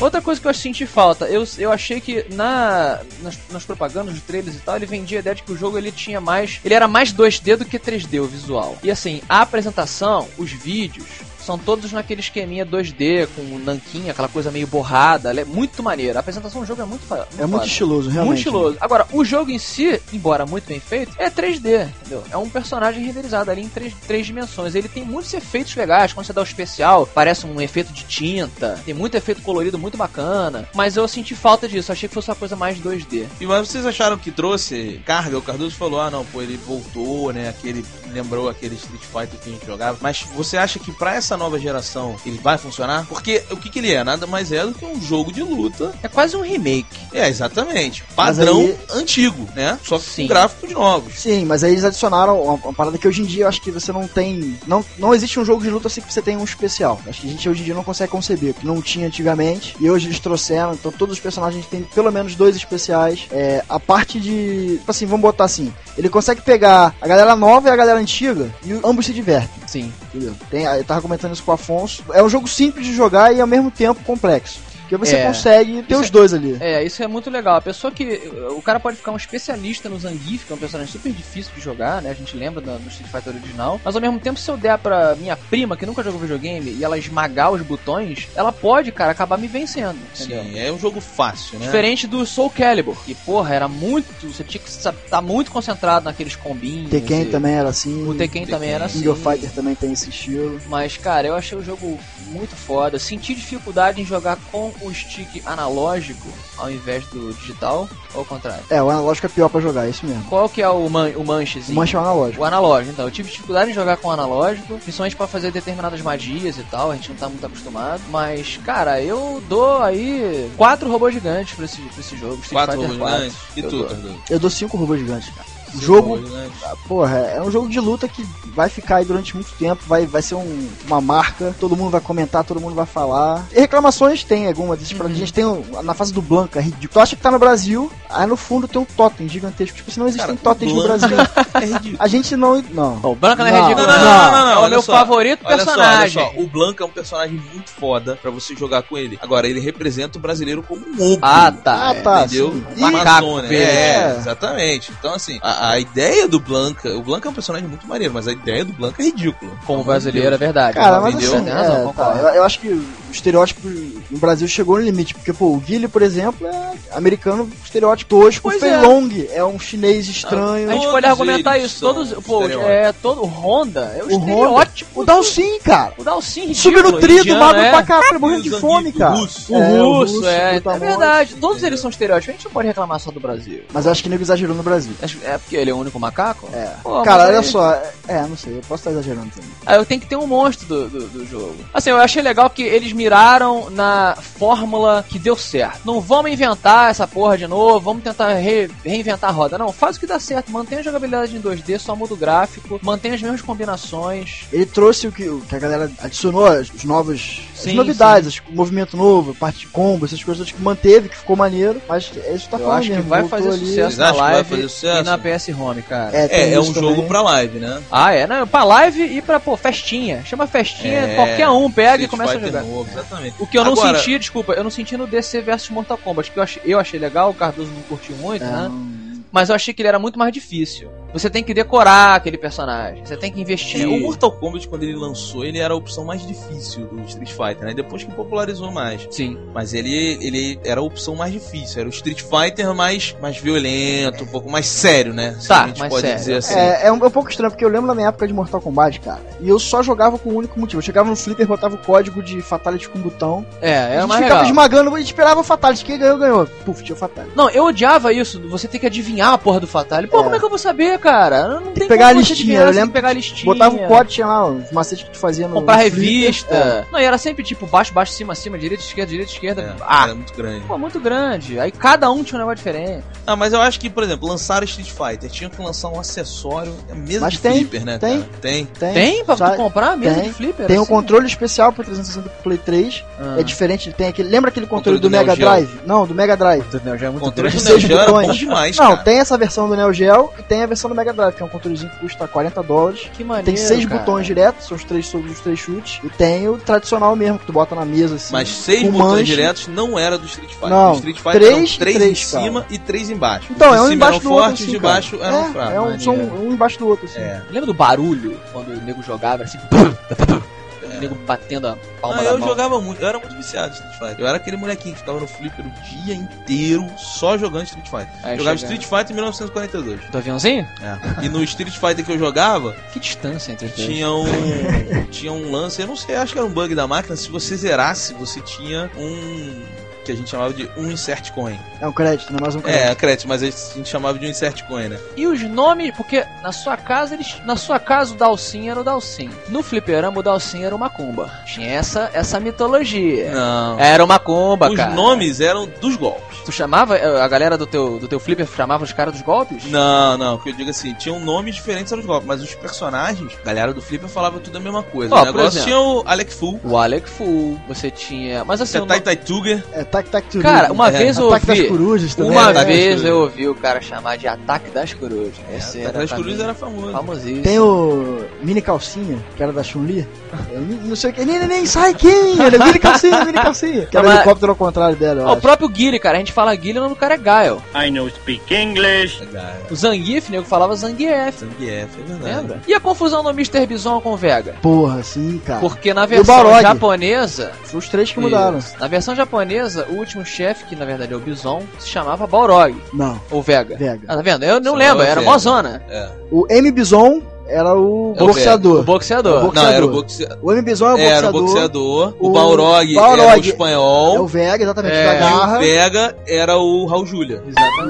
A: Outra coisa que eu senti falta, eu, eu achei que na, nas, nas propagandas, nos trailers e tal, ele vendia a ideia de que o jogo ele tinha mais. Ele era mais 2D do que 3D o visual. E assim, a apresentação, os vídeos, são todos naquele esqueminha 2D, com nanquinha, aquela coisa meio borrada. É muito maneira. A apresentação do jogo é muito,
B: É muito estiloso, realmente.
A: Muito estiloso. Agora, o jogo em si, embora muito bem feito, é 3D, entendeu? É um personagem renderizado ali em três, três dimensões. Ele tem muitos efeitos legais. Quando você dá o especial, parece um efeito de tinta. Tem muito efeito colorido muito bacana. Mas eu senti falta disso. Achei que fosse uma coisa mais 2D.
C: E mas vocês acharam que trouxe carga? O Cardoso falou, ah não, pô, ele voltou, né? Aquele lembrou aquele Street Fighter que a gente jogava. Mas você acha que pra essa nova geração ele vai funcionar? Porque o que, que ele é? Nada mais é do que um jogo de luta.
A: É quase um remake.
C: É, exatamente. Padrão
B: aí-
C: antigo, né? Só que
A: Sim.
C: com gráficos novos.
B: Sim, mas aí eles adicionaram uma, uma parada que hoje em dia eu acho que você não tem. Não, não existe um jogo de luta assim que você tem um especial. Acho que a gente hoje em dia não consegue conceber, que não tinha antigamente. E hoje eles trouxeram, então todos os personagens têm pelo menos dois especiais. É, a parte de. Tipo assim, vamos botar assim. Ele consegue pegar a galera nova e a galera antiga e ambos se divertem.
A: Sim.
B: Entendeu? Tem, eu tava comentando isso com o Afonso. É um jogo simples de jogar e ao mesmo tempo complexo. Porque você
A: É.
B: consegue ter
A: Isso
B: os
A: é-
B: dois ali.
A: É, isso é muito legal. A pessoa que. O cara pode ficar um especialista no Zangief, que é um personagem super difícil de jogar, né? A gente lembra do, do Street Fighter original. Mas ao mesmo tempo, se eu der pra minha prima, que nunca jogou videogame, e ela esmagar os botões, ela pode, cara, acabar me vencendo. Entendeu?
C: Sim, é um jogo fácil, né?
A: Diferente do Soul Calibur, que, porra, era muito. Você tinha que estar muito concentrado naqueles combinhos.
B: Tekken
A: e-
B: também era assim.
A: O Tekken também era assim.
B: King of Fighter também tem esse estilo.
A: Mas, cara, eu achei o jogo muito foda. Senti dificuldade em jogar com o stick analógico ao invés do digital, ou ao contrário.
B: É, o analógico é pior pra jogar, é isso mesmo.
A: Qual que é o, man o
B: O
A: manchezinho?
B: mancha é o analógico.
A: O analógico, então. Eu tive dificuldade em jogar com o analógico, principalmente pra fazer determinadas magias e tal, a gente não tá muito acostumado. Mas, cara, eu dou aí quatro robôs gigantes pra esse, pra esse jogo. Street
C: Quatro
A: Fighter
C: robôs
A: 4.
C: gigantes. E
A: Eu
C: tu,
A: dou.
B: Eu dou cinco robôs gigantes, cara. O
C: Cinco
B: jogo,
C: robôs gigantes?
B: porra, é um jogo de luta que vai ficar aí durante muito tempo, vai, vai ser um- uma marca, todo mundo vai comentar, todo mundo vai falar. E reclamações tem algumas, desses
A: Uhum.
B: a gente tem um- na fase do Blanca, é ridículo. Tu acha que tá no Brasil, aí no fundo tem um totem gigantesco. Tipo, se não existem
C: Cara,
B: totens no
C: Blanca
B: Brasil.
C: É ridículo.
B: A gente não. Não.
A: Bom, Branca não é
B: Não,
A: ridículo,
B: não,
A: não.
B: não,
C: não,
A: É o
C: olha
A: meu
C: só.
A: favorito
C: Olha só,
A: personagem.
C: olha só, o Blanca é um personagem muito foda pra você jogar com ele. Agora, ele representa o brasileiro como um ogro.
A: Ah, tá.
B: Ah, tá.
C: Entendeu?
B: sim.
C: Uma
A: Macaco.
C: É,
B: É.
C: exatamente. Então, assim, a, a ideia do Blanca. O Blanca é um personagem muito maneiro, mas a ideia do Blanca é ridícula.
A: Como brasileiro, é verdade.
B: Cara, mas assim,
A: Tem razão,
B: é, tá, eu, eu acho que o estereótipo no Brasil chegou no limite, porque, pô, o Guile, por exemplo, é americano, estereótipo tosco,
A: Pois
B: o Fei
A: é.
B: Long é um chinês estranho.
A: A gente
C: Todos
A: pode argumentar
C: eles
A: isso. Todos, pô, é todo o Honda é o,
B: O Honda,
A: estereótipo.
B: o Dalsin, cara.
A: O Dalsin ridículo, indiano,
B: magro
A: é.
B: pra caralho, morrendo de fome, cara.
C: o russo.
A: O
B: É,
A: russo, é, é verdade. Todos eles são estereótipos. A gente não pode reclamar só do Brasil.
B: Mas eu acho que nego exagerou no Brasil.
A: É porque ele é o único macaco?
B: É.
A: Pô,
B: cara, olha
A: aí-
B: só. É, não sei, eu posso estar exagerando também.
A: Aí eu tenho que ter um monstro do, do, do jogo. Assim, eu achei legal que eles miraram na fórmula que deu certo. Não vamos inventar essa porra de novo, vamos tentar re- reinventar a roda. Não, faz o que dá certo. Mantém a jogabilidade em 2D, só muda o gráfico, mantém as mesmas combinações.
B: Ele trouxe o que, o que a galera adicionou, as, os novos.
A: Sim,
B: as novidades, as- o movimento novo, parte de combo, essas coisas que manteve, que ficou maneiro, mas é isso que tá
A: eu
B: falando
A: acho que
B: mesmo.
A: vai
B: voltou
A: fazer
B: ali.
A: sucesso
C: Vocês
A: na
C: acham que vai
A: live
C: fazer sucesso?
A: e na PS Home, cara.
B: É,
C: É, é um
B: isso
C: jogo
B: também.
C: pra live, né?
A: Ah, é? Não, pra live e pra, pô, festinha. Chama festinha,
C: É,
A: qualquer um pega e começa a jogar.
C: novo, exatamente.
A: O que eu não
C: Agora-
A: senti, desculpa, eu não senti no DC vs Mortal Kombat, que eu achei, eu achei legal, o Cardoso não curtiu muito, né?
B: Não.
A: Mas eu achei que ele era muito mais difícil. Você tem que decorar aquele personagem, você tem que investir.
C: É, o Mortal Kombat, quando ele lançou, ele era a opção mais difícil do Street Fighter, né? Depois que popularizou mais.
A: Sim.
C: Mas ele, ele era a opção mais difícil. Era o Street Fighter mais, mais violento, um pouco mais sério, né? Se
A: Tá,
C: a gente
A: mais
C: pode
A: sério.
C: dizer assim.
B: É, é um, é um pouco estranho, porque eu lembro da minha época de Mortal Kombat, cara, e eu só jogava com um único motivo. Eu chegava no flipper, botava o código de Fatality com um botão,
A: É,
B: a
A: era
B: gente
A: mais
B: ficava
A: legal.
B: esmagando, a gente esperava o Fatality, quem ganhou, ganhou. Puf, tinha o Fatality.
A: Não, eu odiava isso, você tem que adivinhar a porra do Fatality. Pô,
B: É.
A: como é que eu vou saber, cara. Não tem,
B: que pegar a listinha, eu
A: tem
B: lembro
A: pegar a listinha.
B: Botava código, tinha lá os macetes que tu fazia no
A: Comprar revista.
B: É.
A: Não, e era sempre tipo baixo, baixo, cima, cima, direita, esquerda, direita, esquerda.
C: É,
A: ah,
C: era muito grande.
A: pô, muito grande. Aí cada um tinha um negócio diferente.
C: Ah, mas eu acho que, por exemplo, lançaram Street Fighter, tinha que lançar um acessório, é mesa
B: Mas
C: de
B: tem,
C: flipper, né,
B: tem.
C: cara? Tem.
B: Tem,
A: Tem pra tu comprar a mesa
B: tem.
A: de flipper?
B: Tem um
A: assim?
B: controle especial pro 360 pro Play 3.
A: Ah.
B: É diferente, tem aquele. Lembra aquele controle,
C: Controle
B: do,
C: do
B: Mega
C: Geo.
B: Drive? Não, do Mega Drive.
A: Do Neo Geo é muito
C: controle
A: grande.
C: do Neo
B: seis
C: Geo era bom
B: botões.
C: demais,
B: Não,
C: cara.
B: tem essa versão do Neo Geo e tem a versão do Mega Drive, que é um controlezinho que custa 40 dólares.
A: Que maneiro,
B: Tem seis
A: cara.
B: botões diretos, são os três sobre os três chutes. E tem o tradicional mesmo, que tu bota na mesa assim.
C: Mas seis botões
B: manche.
C: diretos não era do Street Fighter.
B: Não,
C: do Street Fighter
B: três
C: eram
B: e
C: três,
B: três,
C: em
B: cara.
C: cima e três embaixo.
B: Então,
C: Os
B: é
C: de
B: um embaixo
C: eram
B: do outro. assim,
C: de
B: cara.
C: baixo eram
B: é,
C: fracos.
B: é um, são um embaixo do outro, assim.
C: É.
A: Lembra do barulho quando o nego jogava assim? O nego batendo a palma
C: Não,
A: da
C: eu
A: mão.
C: jogava muito, eu era muito viciado em Street Fighter. Eu era aquele molequinho que ficava no flipper o dia inteiro só jogando Street Fighter.
A: Aí
C: jogava
A: chega-
C: Street Fighter em 1942.
A: Do aviãozinho?
C: É. E no Street Fighter que eu jogava,
A: Que distância entre os dois.
C: tinha um, tinha um lance, eu não sei, acho que era um bug da máquina. Se você zerasse, você tinha um. Que a gente chamava de um insert coin.
B: É um crédito, não é mais um crédito.
C: É, crédito, mas a gente chamava de um insert coin, né?
A: E os nomes, porque na sua casa eles. Na sua casa o Dalsin era o Dalsin. No fliperama o Dalsin era o Macumba. Tinha essa, essa mitologia.
C: Não.
A: Era o Macumba,
C: Os
A: cara.
C: nomes eram dos golpes.
A: Tu chamava. eh, A galera do teu, do teu flipper chamava os caras dos golpes?
C: Não, não, o que eu digo assim, tinham nomes diferentes aos golpes, mas os personagens, a galera do Flipper falava tudo a mesma coisa.
A: Ó,
C: o
A: por
C: negócio
A: exemplo.
C: tinha o Alec Fu,
A: O Alec Fu, você tinha. Mas assim,
C: tinha
A: o
C: Tai Tai Tuger,
B: É Turuja.
A: Cara, uma
C: É,
A: vez eu
B: Ataque das
A: ouvi.
B: Corujas também.
A: Uma
C: É, Ataque
A: vez eu ouvi o cara chamar de Ataque das Corujas. Esse
C: Ataque das Corujas era famoso.
A: famosíssimo.
B: Tem o Mini Calcinha, que era da Chun-Li. Eu Não sei o que. Nem, nem, sai aqui! Era Mini Calcinha, Mini Calcinha. Que era o helicóptero ao contrário dela. eu
A: Ó, o próprio Guile, cara. A gente fala Guile, o nome do cara é Gaio.
F: I know speak English.
A: O Zangief, nego falava Zangief.
C: Zangief, é verdade.
A: Lembra? E a confusão do Mr. Bison com o Vega?
B: Porra, sim, cara.
A: Porque na versão japonesa.
B: Foi os três que mudaram.
A: Isso. Na versão japonesa, o último chefe, que na verdade é o Bison, se chamava Balrog.
B: Não,
A: Ou Vega.
B: Vega.
A: Ah, tá vendo? Eu não
C: Só
A: lembro, era
C: Vega.
A: Mozona.
C: É.
B: O M. Bison era o
C: É o
B: boxeador.
A: O boxeador.
B: O boxe-
C: Não, era o
B: Boxeador.
C: boxe...
B: O M. Bison é o
C: Era o
B: boxeador.
C: boxeador, o,
B: O
C: Balrog, era o
B: Balrog É
C: espanhol,
B: o Vega, exatamente,
A: É,
B: da
C: e o
B: garra.
C: Vega era o Raul Júlia.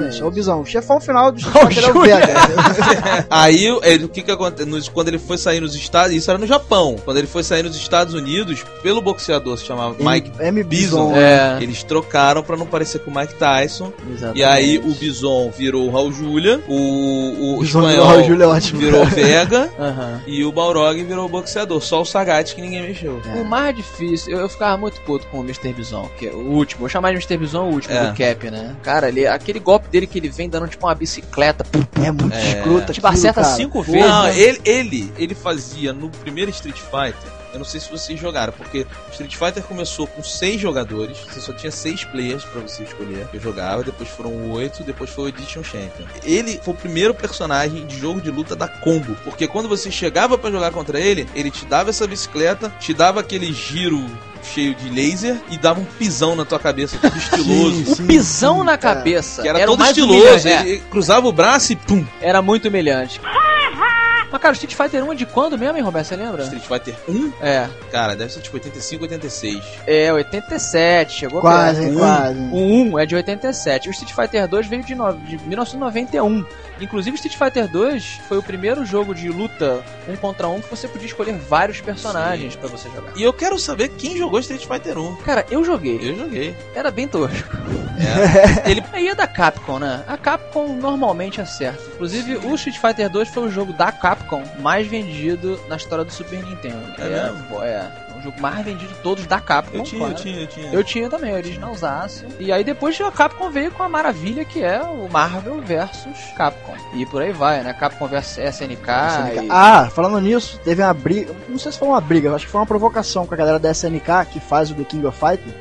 B: Isso, é o Bisão. O chefão final do Street Fighter é o Vega.
C: Aí, ele- o que que acontece? Quando ele foi sair nos Estados... Isso era no Japão. Quando ele foi sair nos Estados Unidos, pelo boxeador se chamava Mike
B: M.
C: Bison.
B: Bison.
A: É.
C: Eles trocaram pra não parecer com o Mike Tyson.
A: Exatamente.
C: E aí o Bison virou o Raul Júlia, o, o
B: Bison
C: espanhol
B: virou o Raul Júlia é ótimo.
C: virou o Vega
A: Aham.
C: e o Balrog virou o boxeador. Só o Sagat que ninguém mexeu.
A: O mais difícil, eu, eu ficava muito puto com o Mr. Bison, que é o último. Vou chamar de Mr. Bison o último
C: É.
A: do Cap, né? Cara, ele, aquele golpe dele que ele vem dando tipo uma bicicleta.
B: É muito
C: É.
B: escroto
A: Tipo, acerta cinco vezes.
C: Não,
A: né?
C: ele, ele, ele fazia no primeiro Street Fighter. Eu não sei se vocês jogaram, porque o Street Fighter começou com seis jogadores, você só tinha seis players pra você escolher. Eu jogava, depois foram oito, depois foi o Edition Champion. Ele foi o primeiro personagem de jogo de luta da combo, porque quando você chegava pra jogar contra ele, ele te dava essa bicicleta, te dava aquele giro cheio de laser e dava um pisão na tua cabeça, todo estiloso.
B: Sim,
A: O pisão
B: sim,
A: na
B: cara.
A: cabeça.
C: Que era,
A: o
C: todo estiloso,
A: humilhante, é.
C: ele cruzava o braço e pum!
A: Era muito humilhante. Mas, cara, o Street Fighter 1 é de quando mesmo, hein, Roberto? Você lembra?
C: Street Fighter 1,
A: É.
C: cara, deve ser tipo 85, 86.
A: É, 87, chegou
B: Quase,
A: perto.
B: quase.
A: O 1 é de 87. O Street Fighter 2 veio de, no... de 1991. Inclusive, Street Fighter 2 foi o primeiro jogo de luta um contra um que você podia escolher vários personagens pra você jogar.
C: E eu quero saber quem jogou Street Fighter 1.
A: Cara, eu joguei.
C: Eu joguei.
A: Era bem tosco.
C: É.
A: Ele aí é da Capcom, né? A Capcom normalmente acerta. Inclusive, o Street Fighter 2 foi o jogo da Capcom mais vendido na história do Super Nintendo.
C: É mesmo?
A: é, é o jogo mais vendido de todos da Capcom.
C: Eu tinha, eu
A: claro.
C: tinha, eu tinha.
A: Eu tinha também, originalzaço. E aí depois a Capcom veio com a maravilha que é o Marvel versus Capcom. E por aí vai, né? Capcom versus SNK.
B: SNK.
A: e-
B: Ah, falando nisso, teve uma briga. Não sei se foi uma briga, acho que foi uma provocação com a galera da SNK que faz o The King of Fighter.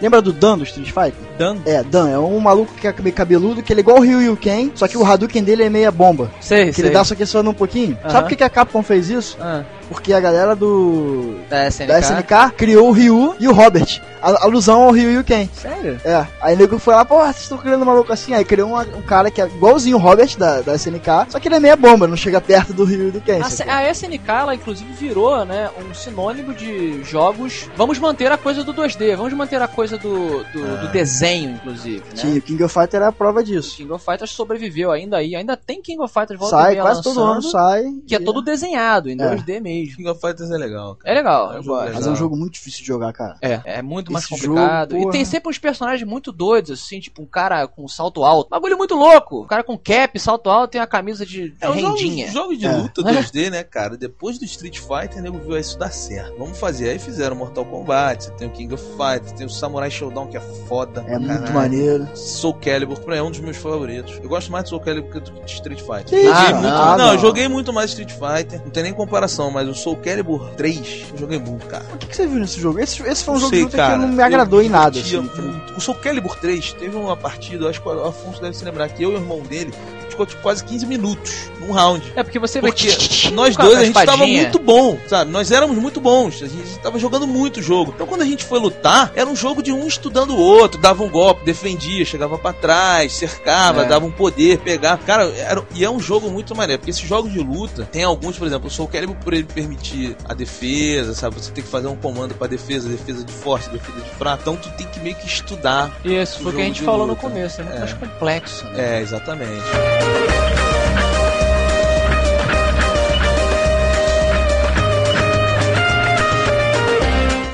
B: Lembra do Dan do Street Fighter?
A: Dan?
B: É, Dan, é um maluco que é meio cabeludo, que ele é igual o Ryu e o Ken, só que o Hadouken dele é meia bomba.
A: Sei,
B: Que
A: sei.
B: ele dá só que só um pouquinho.
A: Aham.
B: Sabe por que a Capcom fez isso?
A: Ah,
B: porque a galera do
A: Da SNK.
B: da SNK criou o Ryu e o Robert. A- alusão ao Ryu e o Ken.
A: Sério?
B: É, aí o nego foi lá, pô, vocês estão criando um maluco assim? Aí criou uma- um cara que é igualzinho o Robert da, da SNK, só que ele é meia bomba, não chega perto do Ryu e do Ken.
A: A, a SNK, ela inclusive virou, né, um sinônimo de jogos. Vamos manter a coisa do 2D, vamos manter a coisa do, do, do desenho, inclusive, né?
B: Sim, o King of Fighter é a prova
A: O
B: disso.
A: King of Fighters sobreviveu ainda aí, ainda tem King of Fighters volta
B: Sai, quase todo
A: lançando,
B: ano sai.
A: que é
B: e-
A: todo desenhado em
B: É.
A: 2D mesmo.
C: King of Fighters é legal, cara.
A: É legal,
C: É um
A: eu
C: jogo
A: gosto.
B: Mas é um jogo muito difícil de jogar, cara.
A: É, é muito mais
B: Esse
A: complicado.
B: jogo,
A: e tem sempre uns personagens muito doidos, assim, tipo um cara com salto alto. Bagulho muito louco. Um cara com cap, salto alto e uma camisa de,
C: É,
A: rendinha.
C: jogos de
B: É.
C: luta 2D, né, cara? Depois do Street Fighter, o nego viu "Ah, isso dar certo. Vamos fazer. Aí fizeram Mortal Kombat, você tem o King of Fighters, tem o Samurai Showdown, que é foda.
B: É muito
C: caralho.
B: maneiro.
C: Soul Calibur, pra mim, é um dos meus favoritos. Eu gosto mais de Soul Calibur que do que de Street Fighter.
B: Que isso,
A: Ah, não,
C: não,
B: não.
C: eu joguei muito mais Street Fighter. Não tem nem comparação, mas o Soul Calibur 3, eu joguei muito, cara.
B: O que, que você viu nesse jogo? Esse, esse foi um
C: Não
B: jogo
C: sei,
B: de luta
C: cara.
B: que não me agradou em nada. Assim,
C: muito. O Soul Calibur 3 teve uma partida, acho que o Afonso deve se lembrar, que eu e o irmão dele ficou tipo, quase 15 minutos num round.
A: É porque você vê
C: Porque
A: que
C: nós dois, a gente tava muito bom, sabe? Nós éramos muito bons, a gente tava jogando muito o jogo. Então quando a gente foi lutar, era um jogo de um estudando o outro, dava um golpe, defendia, chegava pra trás, cercava,
A: É.
C: dava um poder, pegava. Cara, era, e é um jogo muito maneiro, porque esses jogos de luta, tem alguns, por exemplo, o Soul Calibur por ele permitir a defesa, sabe? Você tem que fazer um comando pra defesa, defesa de forte, defesa de fraco. Então tu tem que meio que estudar.
A: Isso, foi o que a
C: jogo
A: gente falou no
C: luta.
A: começo, é muito
C: É.
A: mais complexo, né?
C: É, exatamente.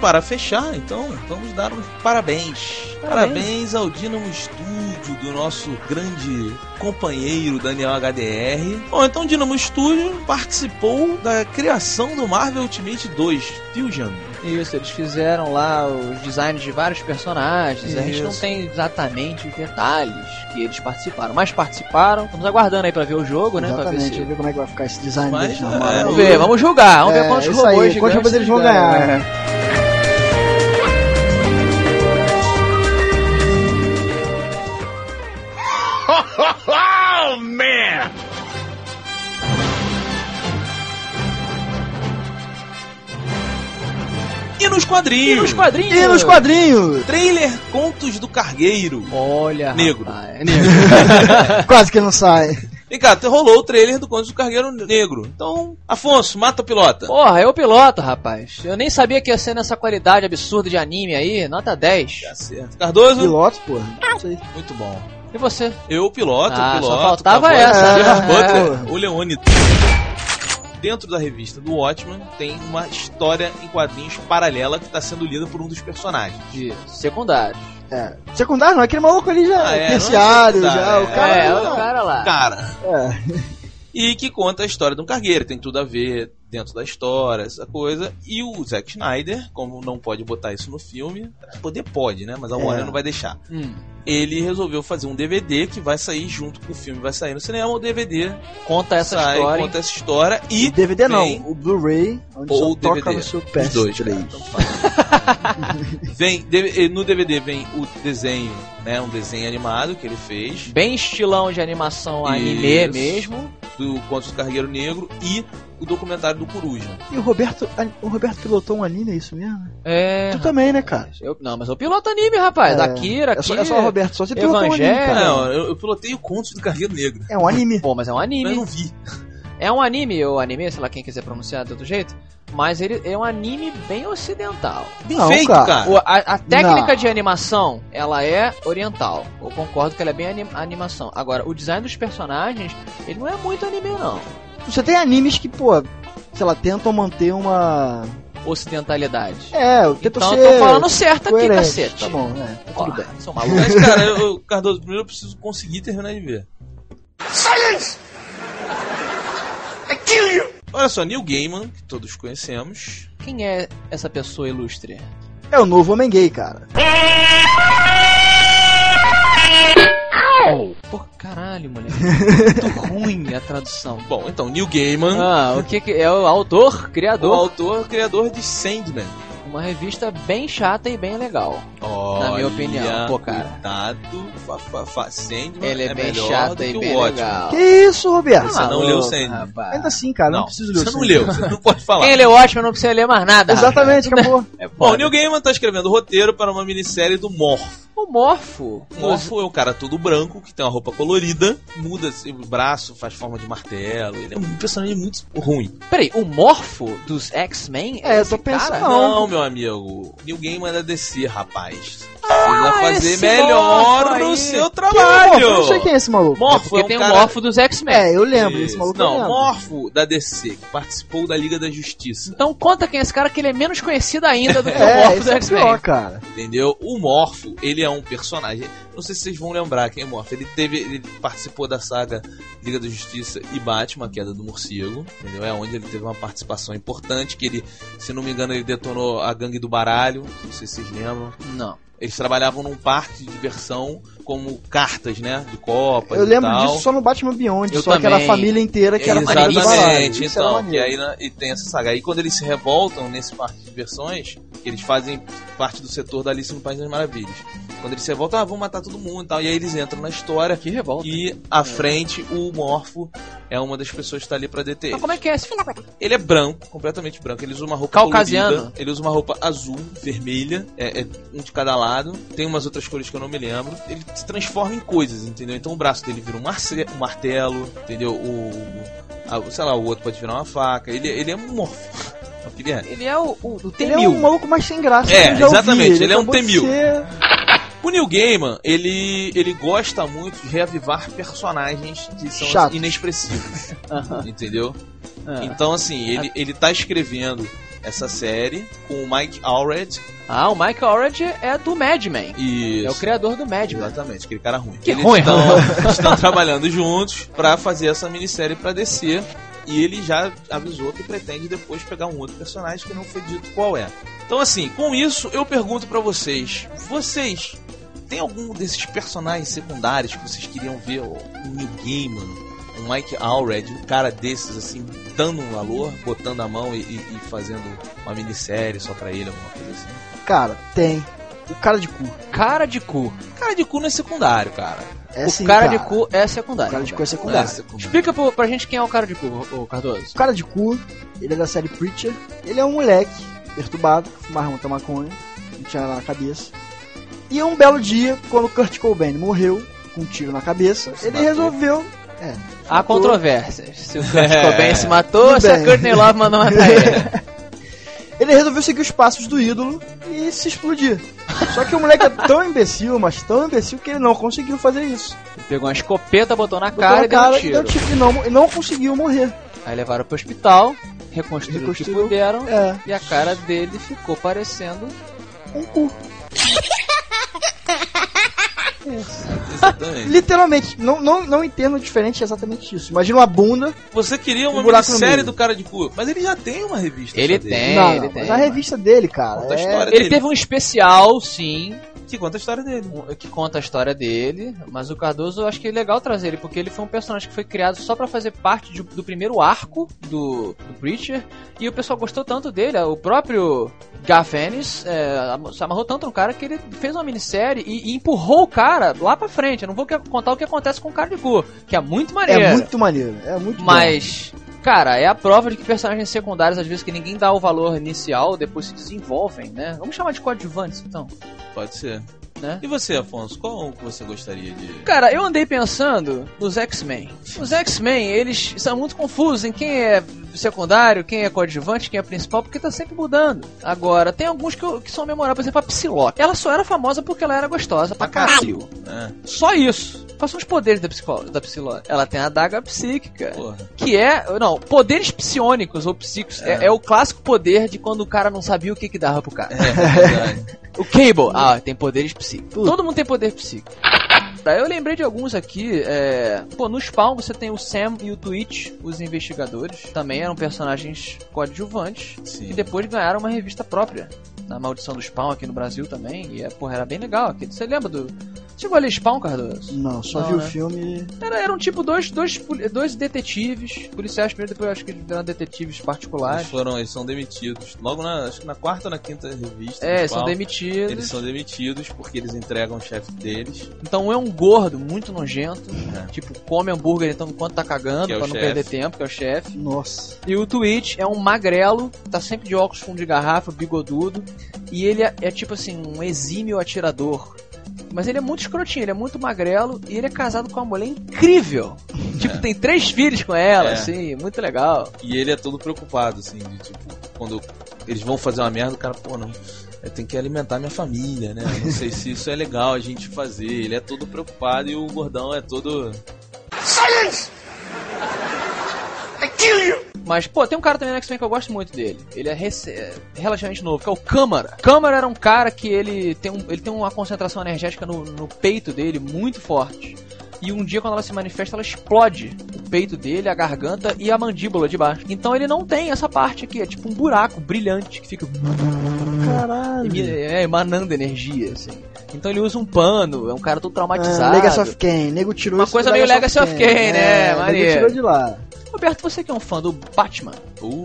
C: Para fechar, então, vamos dar uns parabéns. Parabéns, ao Dynamo Studio do nosso grande companheiro Daniel HDR. Bom, então o Dynamo Studio participou da criação do Marvel Ultimate 2 Fusion.
A: Isso, eles fizeram lá os designs de vários personagens. A gente não
C: Isso.
A: tem exatamente os detalhes que eles participaram, mas participaram. Estamos aguardando aí pra ver o jogo, né? Pra ver
B: Exatamente,
A: se...
B: vamos ver como é que vai ficar esse design
C: Mas,
B: deles na
C: é,
B: Marvel.
A: Vamos ver, vamos julgar, vamos ver
B: É,
A: quantos
B: isso
A: robôs
B: aí,
A: gigantes
B: quantos robôs eles vão ganhar.
A: ganham.
C: E nos
A: E
C: quadrinhos?
A: nos quadrinhos?
B: E nos quadrinhos?
C: Trailer Contos do Cargueiro.
A: Olha,
C: Negro.
A: rapaz.
B: Quase que não sai.
C: Vem cá, rolou o trailer do Contos do Cargueiro Negro. Então, Afonso, mata o pilota.
A: Porra, eu piloto, rapaz. Eu nem sabia que ia ser nessa qualidade absurda de anime aí. Nota 10.
C: Tá certo. Cardoso,
B: Pilotos, porra.
C: Muito bom.
A: E você?
C: Eu piloto,
A: Ah,
C: piloto.
A: só faltava
C: voz
A: essa,
B: É.
C: Butler, o Leone. Dentro da revista do Watchman tem uma história em quadrinhos paralela que está sendo lida por um dos personagens.
A: De secundário.
B: É. Secundário não, aquele maluco ali já
C: Ah,
B: é
C: é,
B: terciário,
C: é
B: já. O cara.
A: é,
B: não-
A: o cara lá.
C: Cara,
B: É.
C: e que conta a história de um cargueiro, tem tudo a ver dentro da história, essa coisa. E o Zack Snyder, como não pode botar isso no filme, poder pode, né? Mas a
B: É.
C: Warner não vai deixar.
A: Hum,
C: Ele resolveu fazer um DVD que vai sair junto com o filme, vai sair no cinema, o DVD
A: conta essa
C: sai,
A: história.
C: conta essa história e
B: O DVD
C: vem-
B: não, o Blu-ray,
C: Ou o
B: toca
C: DVD.
B: no seu
C: Os dois,
B: PS3.
C: cara, tanto faz. vem, de- no DVD vem o desenho, né? Um desenho animado que ele fez
A: Bem estilão de animação anime
C: Isso.
A: mesmo.
C: Do Contos do Cargueiro Negro e o documentário do Coruja.
B: E o Roberto, o Roberto pilotou um anime, é isso mesmo?
A: É.
B: Tu também, né, cara?
A: Eu, não, mas eu piloto anime, rapaz.
B: É.
A: Akira,
B: É só,
A: Akira.
B: é só o Roberto, só você pilotou um anime,
A: Evangelho.
B: cara.
C: Não, eu, eu pilotei o Contos do Cargueiro Negro.
B: É um anime.
A: Pô, mas é um
C: Mas
A: anime.
C: eu não vi.
A: É um anime, ou anime, sei lá quem quiser pronunciar de outro jeito. Mas ele é um anime bem ocidental.
C: Bem
B: Não,
C: feito,
B: cara.
C: cara.
A: O- a, a técnica
B: Não.
A: de animação, ela é oriental. Eu concordo que ela é bem anim- animação. Agora, o design dos personagens, ele não é muito anime, não.
B: Você tem animes que, pô, sei lá, tentam manter uma.
A: Ocidentalidade.
B: É, eu tento
A: Então
B: ser.
A: eu tô falando certo aqui,
B: coerente.
A: cacete.
B: Tá bom, é, tá tudo bem.
A: Porra, sou maluco.
C: Mas, cara, eu, Cardoso, primeiro eu preciso conseguir terminar de ver. Olha só, Neil Gaiman, que todos conhecemos.
A: Quem é essa pessoa ilustre?
B: É o novo Homem Gay, cara.
A: Pô, caralho, moleque. Muito ruim a tradução.
C: Bom, então, Neil Gaiman,
A: Ah, o que, que é o autor,
C: o
A: criador?
C: autor, criador de Sandman.
A: Uma revista bem chata e bem legal. Na minha opinião, pô, cara.
C: Cuidado, fa, fa, fa, Sandman
A: Ele é,
C: é
A: bem
C: do
A: e bem
C: ótimo.
A: legal.
B: Que isso, Roberto?
C: Você não leu o Sandman.
A: rapaz.
B: Ainda assim, cara, não,
C: Não,
B: preciso ler
C: você
B: o
C: não
B: Sandman.
C: leu, você não pode falar.
A: Quem leu ótimo não precisa ler mais nada.
B: Exatamente, acabou.
A: É
C: Bom. Neil Gaiman tá escrevendo roteiro para uma minissérie do Morph.
A: O Morfo.
C: O Morfo é um cara todo branco, que tem uma roupa colorida, muda assim, o braço, faz forma de martelo. Ele é um personagem muito ruim.
A: Peraí, o Morfo dos X-Men?
B: É, eu
A: esse
B: tô pensando-
A: cara?
B: Não.
C: Não, meu amigo. Neil Gaiman é da DC, rapaz.
A: Ah,
C: Precisa fazer
A: esse
C: melhor no seu
B: Quem é o
C: trabalho.
B: Eu não sei quem é esse maluco.
C: Morpho
A: Porque
C: é um
A: tem
C: cara...
A: o Morfo dos X-Men.
B: É, eu lembro, esse
C: Isso.
B: maluco eu
C: Não,
B: lembro.
C: Morfo da DC, que participou da Liga da Justiça.
A: Então conta quem é esse cara que ele é menos conhecido ainda do que o
B: É,
A: Morfo
B: esse
A: dos
B: é
A: X-Men.
B: pior, cara.
C: Entendeu? O Morfo, ele é um personagem. Não sei se vocês vão lembrar quem é Morfo. Ele teve. Ele participou da saga Liga da Justiça e Batman, a queda do morcego. Entendeu? É onde ele teve uma participação importante. Que ele, se não me engano, ele detonou a gangue do baralho. Não sei se vocês lembram.
A: Não.
C: Eles trabalhavam num parque de diversão como cartas, né? De copas
B: Eu
C: e
B: lembro
C: tal.
B: disso só no Batman Beyond,
A: Eu
B: só que era a
A: também.
B: família inteira que era família do baralho.
C: Exatamente,
B: era
C: então,
B: maneiro.
C: e aí na- e tem essa saga. Aí quando eles se revoltam nesse parque de diversões, eles fazem parte do setor da Alice no País das Maravilhas. Quando eles se revoltam, ah, vamos matar todo mundo e tal. E aí eles entram na história
A: Que revolta.
C: e à frente o Morfo é uma das pessoas que está ali pra deter
A: Mas como é que é esse filho da puta?
C: Ele é branco, completamente branco. Ele usa uma roupa
A: Caucasiano.
C: colorida. Ele usa uma roupa azul, vermelha, é, é um de cada lado. Tem umas outras cores que eu não me lembro. Ele se transforma em coisas, entendeu? Então o braço dele vira um, marce- um martelo, entendeu? O, o- a- sei lá, o outro pode virar uma faca. Ele, ele é um morfo. É o que ele é.
A: Ele é o, o, o
B: Ele é
A: T-1000.
B: um maluco mais sem graça.
C: É,
B: já ouvi.
C: exatamente, ele é um T-1000.
B: ser-
C: O Neil Gaiman, ele, ele gosta muito de reavivar personagens que são
B: Chatos.
C: inexpressivos.
A: Aham.
C: entendeu?
A: Ah.
C: Então, assim, ele, ele tá escrevendo essa série com o Mike Allred
A: Ah, o Mike Allred é do Mad Men.
C: e.
A: É o criador do Mad Men.
C: Exatamente, aquele cara ruim.
A: Que
C: Eles
A: ruim,
C: estão, estão trabalhando juntos pra fazer essa minissérie pra descer. E ele já avisou que pretende depois pegar um outro personagem que não foi dito qual é. Então, assim, com isso, eu pergunto pra vocês: vocês tem algum desses personagens secundários que vocês queriam ver? O Neil Gaiman, o Mike Allred, um cara desses, assim, dando um valor, botando a mão e- e fazendo uma minissérie só pra ele, alguma coisa assim?
B: Cara, tem. O cara de cu.
A: Cara de cu.
C: Cara de cu não é secundário, cara.
B: É
A: o
B: sim,
A: cara, de cu é secundário.
B: O cara de cu é
C: Não é
B: secundário.
C: secundário.
A: Explica pro, pra gente quem é o cara de cu, ô Cardoso.
B: O cara de cu, ele é da série Preacher. Ele é um moleque perturbado, fumava muita maconha, não tinha nada na cabeça. E um belo dia, quando Kurt Cobain morreu, com um tiro na cabeça,
C: Se
B: ele
C: matou.
B: resolveu. É,
A: Há controvérsias. Se o Kurt
C: É.
A: Cobain se matou,
B: Tudo
A: se a
B: bem.
A: Courtney Love mandou matar ele.
B: Ele resolveu seguir os passos do ídolo e se explodir. Só que o moleque é tão imbecil, mas tão imbecil que ele não conseguiu fazer isso.
A: Ele Pegou uma escopeta, botou na
B: Botou
A: cara
B: na
A: e deu um
B: cara e
A: tiro.
B: deu tiro e não, e não conseguiu morrer.
A: Aí levaram pro hospital, reconstruíram o que puderam,
B: É,
A: e a cara dele ficou parecendo...
B: um cu.
C: Exatamente.
B: Literalmente, não, não, não entendo diferente é exatamente isso. Imagina uma bunda.
C: Você queria uma
B: Um meio.
C: do cara de cu, mas ele já tem uma revista.
A: Ele
C: só dele.
A: tem.
B: não,
A: ele
B: não,
A: tem,
B: mas a revista dele, cara. É-
A: Ele
C: dele.
A: teve um especial, sim,
C: Que conta a história dele.
A: que conta a história dele, mas o Cardoso eu acho que é legal trazer ele, porque ele foi um personagem que foi criado só pra fazer parte de- do primeiro arco do, do Preacher, e o pessoal gostou tanto dele, o próprio Garth Ennis é, se amarrou tanto no cara que ele fez uma minissérie e, e empurrou o cara lá pra frente. Eu não vou contar o que acontece com o cara de cu, que é muito maneiro.
B: É muito maneiro. É muito bom.
A: Cara, é a prova de que personagens secundários, às vezes, que ninguém dá o valor inicial, depois se desenvolvem, né? Vamos chamar de coadjuvantes, então,
C: Pode ser.
A: Né?
C: E você, Afonso, qual que você gostaria de.
A: Cara, eu andei pensando nos X-Men. Os X-Men, eles são muito confusos em quem é secundário, quem é coadjuvante, quem é principal, porque tá sempre mudando. Agora, tem alguns que, que são memoráveis, por exemplo, a Psylocke. Ela só era famosa porque ela era gostosa pra caralho.
C: É,
A: Só isso. Quais são os poderes da, psicó- da Psylocke? Ela tem a daga psíquica.
C: porra.
A: Que é. Não, poderes psionicos ou psíquicos. É. é o clássico poder de quando o cara não sabia o que, que dava pro cara.
C: É, verdade.
A: O Cable, ah, tem poderes psíquicos. Todo mundo tem poder psíquico. Tá, Eu lembrei de alguns aqui. É... Pô, no Spawn você tem o Sam e o Twitch, os investigadores. Também eram personagens coadjuvantes.
C: Sim.
A: E depois ganharam uma revista própria. Na Maldição do Spawn aqui no Brasil também. E, é, porra, era bem legal. Você lembra do, Chegou a ler Spawn, Cardoso?
B: Não, só
A: Não,
B: vi
A: né?
B: o filme.
A: Era, eram tipo dois, dois, dois detetives, policiais primeiro, depois eu acho que eles viraram detetives
C: Eles
A: particulares.
C: foram, eles são demitidos. Logo na, acho que na quarta ou na quinta revista.
A: É,
C: principal,
A: são demitidos.
C: Eles são demitidos porque eles entregam o chefe deles.
A: Então um é um gordo, muito nojento.
C: É.
A: Tipo, come hambúrguer então enquanto tá cagando,
C: Que é o
A: pra não
C: chefe.
A: perder tempo, que é o chefe.
B: Nossa.
A: E o Twitch é um magrelo, tá sempre de óculos fundo de garrafa, bigodudo. E ele é, é tipo assim, um exímio atirador. Mas ele é muito escrotinho, ele é muito magrelo e ele é casado com uma mulher incrível. Tipo, tem três filhos com ela,
C: É.
A: assim, muito legal.
C: E ele é todo preocupado, assim, de tipo, quando eles vão fazer uma merda, o cara, pô, não. Eu tenho que alimentar minha família, né? Não sei se isso é legal a gente fazer. Ele é todo preocupado e o gordão é todo.
A: Mas, pô, tem um cara também no X-Men que eu gosto muito dele. Ele é, é relativamente novo, que é o Câmara. Câmara era um cara que ele tem, um, ele tem uma concentração energética no, no peito dele muito forte. E um dia, quando ela se manifesta, ela explode o peito dele, a garganta e a mandíbula de baixo. Então ele não tem essa parte aqui, é tipo um buraco brilhante que fica
B: Caralho.
A: é, emanando energia, assim. Então ele usa um pano, é um cara todo
B: É,
A: traumatizado.
B: Legacy of Kain, nego tirou
A: Uma coisa meio Legacy of Kain, né?
B: É, nego
A: Maneiro.
B: tirou de lá.
A: Roberto, você que é um fã do Batman,
C: Uh,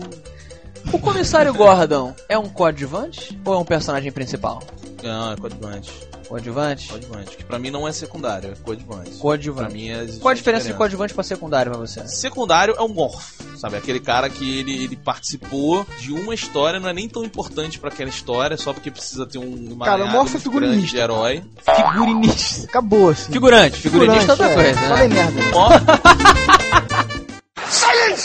A: o comissário Gordon é um coadjuvante ou é um personagem principal?
C: não, é coadjuvante.
A: Coadjuvante?
C: Coadjuvante. Que pra mim não é secundário, é coadjuvante. Pra
A: Coadjuvante.
C: mim é.
A: Qual a diferença de coadjuvante pra secundário pra você?
C: Secundário é o Morph, sabe? Aquele cara que ele, ele participou de uma história, não é nem tão importante pra aquela história, só porque precisa ter um uma
B: Cara, o Morph é figurinista.
C: grande de herói.
A: Figurinista.
B: Acabou, assim.
A: Figurante. Figurinista é outra
B: é.
A: coisa,
B: Falei
A: né?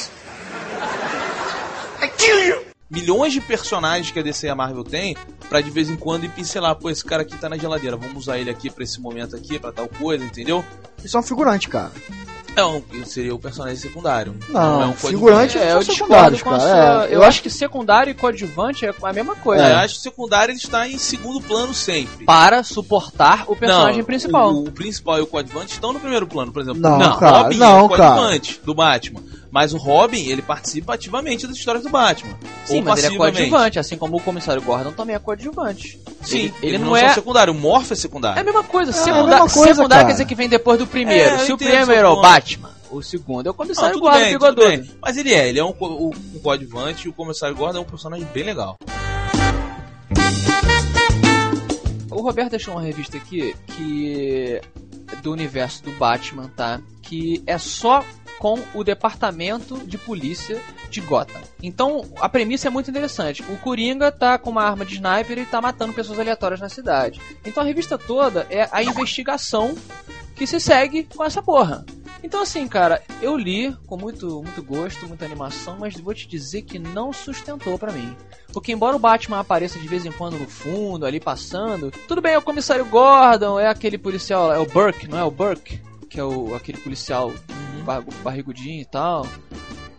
B: merda.
C: Morph milhões de personagens que a DC e a Marvel tem pra de vez em quando ir pincelar, pô, esse cara aqui tá na geladeira, vamos usar ele aqui pra esse momento aqui, pra tal coisa, entendeu?
B: Isso é um figurante, cara.
C: É um, seria o personagem secundário.
B: Não,
C: é um
B: figurante
A: É,
B: são
A: eu discordo
B: cara.
A: sua...
B: É,
A: Eu acho que secundário e coadjuvante é a mesma coisa.
C: É, eu acho que o secundário ele está em segundo plano sempre.
A: Para suportar o personagem
C: Não,
A: principal.
C: O, o principal e o coadjuvante estão no primeiro plano, por exemplo.
B: Não,
C: o
B: cara,
C: Robin
B: não,
C: é o coadjuvante do Batman. Mas o Robin, ele participa ativamente das histórias do Batman.
A: Sim,
C: ou
A: mas ele é coadjuvante, assim como o comissário Gordon também é coadjuvante.
C: Sim,
A: ele,
C: ele,
A: ele
C: não,
A: não
C: são
A: é...
C: secundário. O Morph é secundário.
A: É a mesma coisa,
B: É a mesma coisa,
A: secundário
B: cara.
A: quer dizer que vem depois do primeiro.
C: É,
A: Se o primeiro é o. Batman, o segundo é o comissário
C: tudo
A: Gordon
C: bem, tudo
A: bigodudo.
C: bem. Mas ele é, ele é um, um, um coadjuvante e o comissário Gordon é um personagem bem legal.
A: O Roberto deixou uma revista aqui que é do universo do Batman, tá? Que é só com o departamento de polícia de Gotham. Então, a premissa é muito interessante. O Coringa tá com uma arma de sniper e tá matando pessoas aleatórias na cidade. Então a revista toda é a investigação que se segue com essa porra. Então assim, cara, eu li com muito, muito gosto, muita animação, mas vou te dizer que não sustentou pra mim. Porque embora o Batman apareça de vez em quando no fundo, ali passando, tudo bem, é o comissário Gordon, é aquele policial, é o Burke, não é o Burke? Que é o, aquele policial bar- barrigudinho e tal.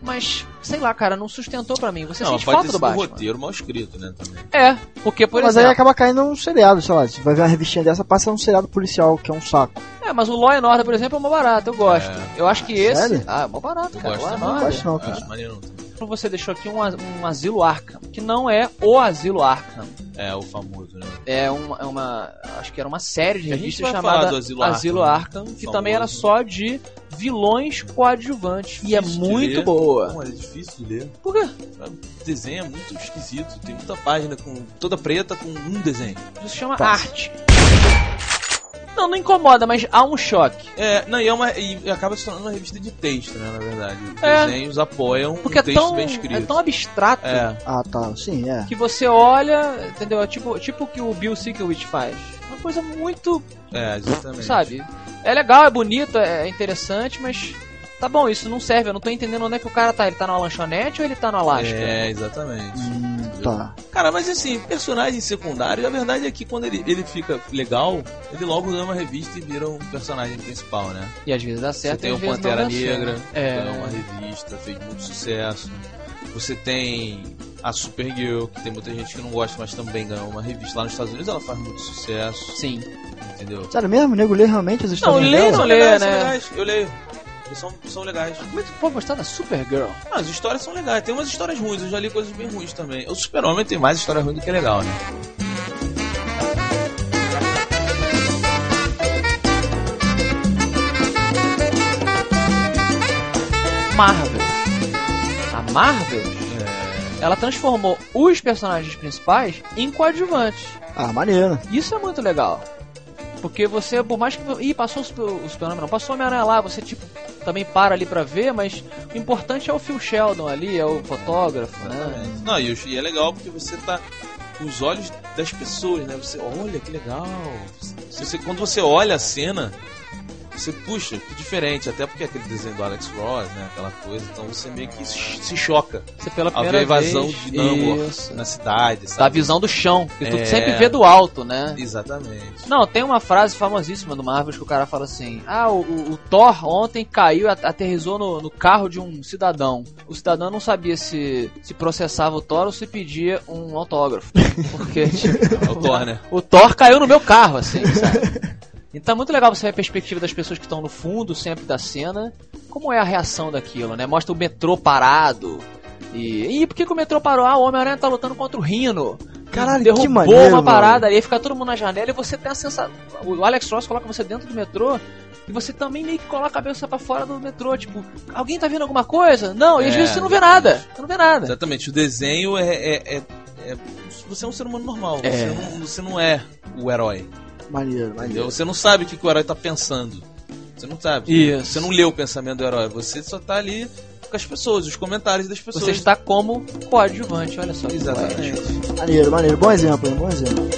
A: Mas, sei lá, cara, não sustentou pra mim. Você
C: não,
A: sente
C: pode
A: falta
C: ter
A: do
C: sido um
A: Batman.
C: roteiro mal escrito, né, também.
A: É, porque, por
B: mas aí
A: exemplo...
B: acaba caindo num seriado, sei lá. Você vai ver uma revistinha dessa, passa num seriado policial, que é um saco.
A: É, mas o Law and Order, por exemplo, é uma barata, eu gosto.
C: É.
A: Eu acho que esse...
B: Sério?
A: Ah, é uma barata,
C: Eu
A: cara.
C: gosto
A: Law and
C: também.
B: Não
A: Order.
B: gosto não, cara.
C: Acho maneiro também.
A: Você deixou aqui um, um asilo Arkham, que não é o asilo Arkham.
C: É, o famoso, né?
A: É uma, é uma- Acho que era uma série de revistas chamada
C: Asilo
A: Asilo
C: Arkham,
A: Arkham, que
C: famoso.
A: também era só de vilões coadjuvantes. E é muito
C: ler.
A: boa.
C: Não, é difícil de ler.
A: Por quê?
C: O desenho é muito esquisito. Tem muita página com toda preta com um desenho.
A: Isso se chama
B: Tá.
A: arte. Não, não incomoda, mas há um choque.
C: É, não, e, é uma, e acaba se tornando uma revista de texto, né, na verdade. Os
A: É.
C: desenhos apoiam
A: Porque
C: um
A: é
C: texto
A: tão,
C: bem escrito.
A: é tão abstrato
C: É,
B: Ah, tá. Sim, é.
A: que você olha, entendeu? É tipo, tipo o que o Bill Sienkiewicz faz. Uma coisa muito
C: é, exatamente.
A: sabe? É legal, é bonito, é interessante, mas tá bom, isso não serve. Eu não tô entendendo onde é que o cara tá. Ele tá numa lanchonete ou ele tá no Alasca?
C: É, exatamente.
B: Hum, tá.
C: Cara, mas assim, personagem secundário, a verdade é que quando ele, ele fica legal, ele logo ganha uma revista e vira um personagem principal, né?
A: E às vezes dá
C: Você
A: certo, e
C: tem o
A: não
C: Pantera. Negra,
A: É.
C: ganhou uma revista, fez muito sucesso. Você tem a Supergirl, que tem muita gente que não gosta, mas também ganhou uma revista. Lá nos Estados Unidos ela faz muito sucesso,
A: Sim.
C: entendeu?
B: Sério mesmo? O nego lê realmente as histórias
A: não
C: São
A: lê,
C: legais,
A: né?
C: são legais, eu leio. Eles são, são legais.
A: Como é que tu pode gostar da Supergirl?
C: Ah, as histórias são legais. Tem umas histórias ruins, eu já li coisas bem ruins também. O Super-Homem tem mais história ruim do que legal, né?
A: Marvel. A Marvel, é. ela transformou os personagens principais em coadjuvantes.
B: Ah, maneiro.
A: Isso é muito legal. Porque você, por mais que. Ih, passou o Super- o Super-Homem, não. Passou o Homem-Aranha lá, você, tipo, também para ali pra ver, mas o importante é o Phil Sheldon ali, é o fotógrafo, né?
C: Não, e, e é legal porque você tá com os olhos das pessoas, né? Você olha que legal. Você, quando você olha a cena, você puxa, que diferente, até porque é aquele desenho do Alex Ross, né? Aquela coisa, então você meio que se choca
A: Você pela
C: ao ver a invasão
A: vez,
C: de Namor na cidade,
A: Da
C: sabe?
A: visão do chão, que tu
C: É.
A: sempre vê do alto, né?
C: Exatamente.
A: Não, tem uma frase famosíssima do Marvel que o cara fala assim: Ah, o, o- Thor ontem caiu, at- aterrizou no, no carro de um cidadão. O cidadão não sabia se, se processava o Thor ou se pedia um autógrafo. Porque, tipo,
C: É o Thor, né?
A: o Thor caiu no meu carro, assim, sabe? Então é muito legal você ver a perspectiva das pessoas que estão no fundo sempre da cena. Como é a reação daquilo, né? Mostra o metrô parado. E, e por que, que o metrô parou? Ah, o Homem-Aranha tá lutando contra o Rino.
B: Caralho,
A: derrubou
B: que maneiro,
A: uma
B: mano.
A: parada ali, fica todo mundo na janela e você tem a sensação. O Alex Ross coloca você dentro do metrô e você também meio que coloca a cabeça pra fora do metrô. Tipo, alguém tá vendo alguma coisa? Não, e às
C: É,
A: vezes você não vê nada. Você não vê nada.
C: Exatamente. O desenho é, é- é- é- Você é um ser humano normal.
A: É.
C: Você, não, você não é o herói.
B: Maneiro,
C: Entendeu?
B: maneiro.
C: Você não sabe o que, que o herói tá pensando. Você não sabe.
A: Isso.
C: Você não lê o pensamento do herói. Você só tá ali com as pessoas, os comentários das pessoas.
A: Você está como coadjuvante, olha só.
C: Exatamente.
B: Maneiro, maneiro. Bom exemplo, hein? Bom exemplo.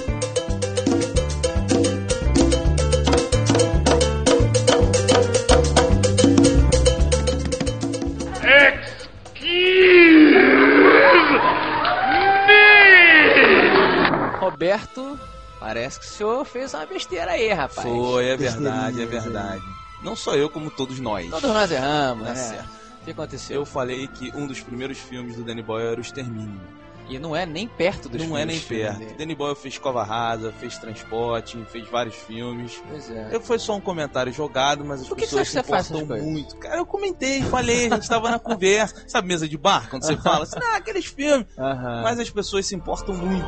A: Roberto, parece que o senhor fez uma besteira aí, rapaz.
C: Foi, é verdade, é
B: Besteirinha,
C: verdade. Não só eu, como todos nós.
A: Todos nós erramos,
C: Tá
A: né?
C: certo.
A: O que aconteceu?
C: Eu falei que um dos primeiros filmes do Danny Boyle era o Extermínio.
A: E não é nem perto dos
C: Não é nem perto.
A: dele.
C: Danny Boyle fez Cova Rasa, fez Transporte, fez vários filmes.
A: Pois é.
C: Eu foi só um comentário jogado, mas as
A: Por que que
C: pessoas
A: você acha que você
C: se importam muito. Cara, eu comentei, falei, a gente tava na conversa. Sabe mesa de bar? Quando você fala assim, ah, aqueles filmes.
A: Aham.
C: Mas as pessoas se importam muito.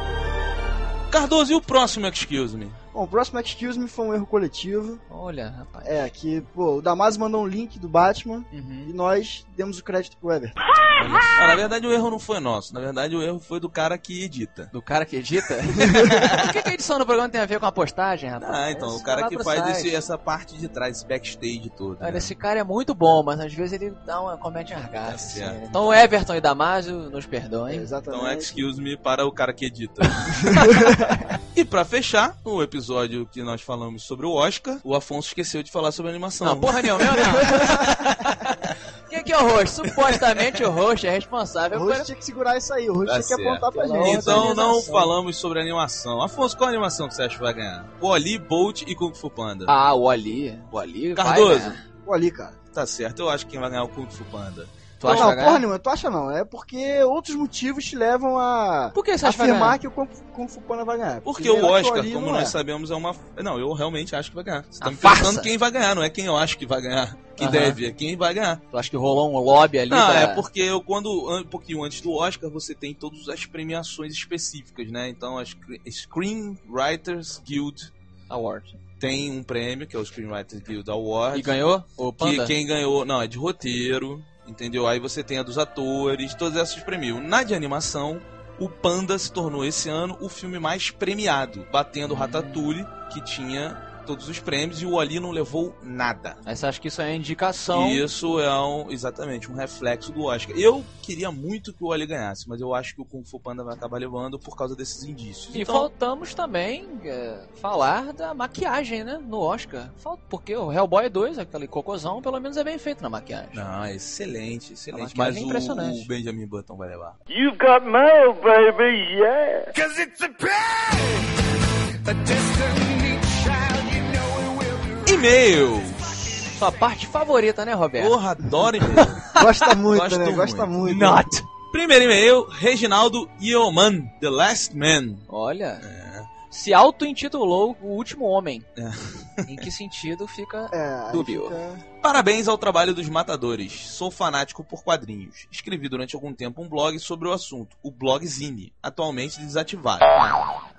C: Cardoso, e o próximo Excuse Me?
B: Bom, o próximo Excuse Me foi um erro coletivo.
A: Olha, rapaz.
B: É, que, pô, o Damaso mandou um link do Batman
A: Uhum.
B: e nós demos o crédito pro Everton.
C: Ah, na verdade, o erro não foi nosso. Na verdade, o erro foi do cara que edita.
A: Do cara que edita? o que, que a edição do programa tem a ver com a postagem, rapaz?
C: Ah, então,
A: Esse
C: o cara que faz esse- essa parte de trás, esse backstage todo.
A: Olha,
C: né?
A: esse cara é muito bom, mas às vezes ele dá uma comédia
C: Tá
A: argada. assim,
C: certo.
A: né? Então o Everton e Damásio nos
B: É,
A: perdoem.
B: exatamente.
C: Então, excuse me para o cara que edita. e pra fechar o episódio que nós falamos sobre o Oscar, o Afonso esqueceu de falar sobre a animação.
A: Não, porra nenhuma, meu não. Quem que é o host? Supostamente o host é
B: O
A: responsável
B: host
A: por...
B: tinha que segurar isso aí, o host
C: Tá
B: tinha que apontar pra gente.
C: Então não falamos sobre animação. Afonso, qual animação que você acha que vai ganhar? Wally, Bolt e Kung Fu Panda.
A: Ah, o Ali. O Ali vai,
C: Cardoso.
A: né?
B: Pô, ali, cara.
C: Tá certo, eu acho que quem vai ganhar é o Kung Fu Panda.
A: Tu acha que
B: não, porra nenhuma, tu acha não. É porque outros motivos te levam a
A: Por que você acha que
B: afirmar que o Kung Fu- Panda vai ganhar.
C: Porque
B: Primeiro
C: o
B: que
C: Oscar,
B: Ali
C: como nós
B: é.
C: sabemos, é uma. Não, eu realmente acho que vai ganhar. Você tá
A: A
C: me
A: farsa.
C: perguntando quem vai ganhar, não é quem eu acho que vai ganhar. Quem
A: Aham.
C: deve, é quem vai ganhar.
A: Tu acha que rolou um lobby ali
C: Não,
A: pra...
C: é porque eu, quando, um pouquinho antes do Oscar, você tem todas as premiações específicas, né? Então, a Scre- Screenwriters Guild
A: Award.
C: tem um prêmio, que é o Screenwriters Guild Award.
A: E ganhou? O
C: que quem ganhou, não, é de roteiro, entendeu? Aí você tem a dos atores, todos esses premios. Na de animação, o Panda se tornou esse ano o filme mais premiado, batendo Ratatouille, que tinha todos os prêmios, e o Ali não levou nada.
A: Aí você acha que isso é indicação...
C: Isso é um, exatamente um reflexo do Oscar. Eu queria muito que o Ali ganhasse, mas eu acho que o Kung Fu Panda vai acabar levando por causa desses indícios.
A: E
C: Então,
A: faltamos também é, falar da maquiagem, né? No Oscar. Falta, porque o Hellboy 2, aquele cocôzão, pelo menos é bem feito na maquiagem.
C: não, é excelente, excelente.
A: A
C: Mas
A: é
C: o,
A: impressionante.
C: o Benjamin Button vai levar.
F: You've got mail, baby, yeah.
G: Cause it's a pain, a destiny
C: E-mail!
A: Sua parte favorita, né, Roberto?
C: Porra, adoro e-mail.
B: Gosta muito,
C: Gosto
B: né? Gosta muito.
A: Not!
C: Primeiro e-mail, Reginaldo Yeoman, The Last Man.
A: Olha, se auto-intitulou O Último Homem.
C: É.
A: Em que sentido fica
B: É,
A: Dúbio.
B: fica-
C: Parabéns ao trabalho dos matadores. Sou fanático por quadrinhos. Escrevi durante algum tempo um blog sobre o assunto, o Blogzine, atualmente desativado.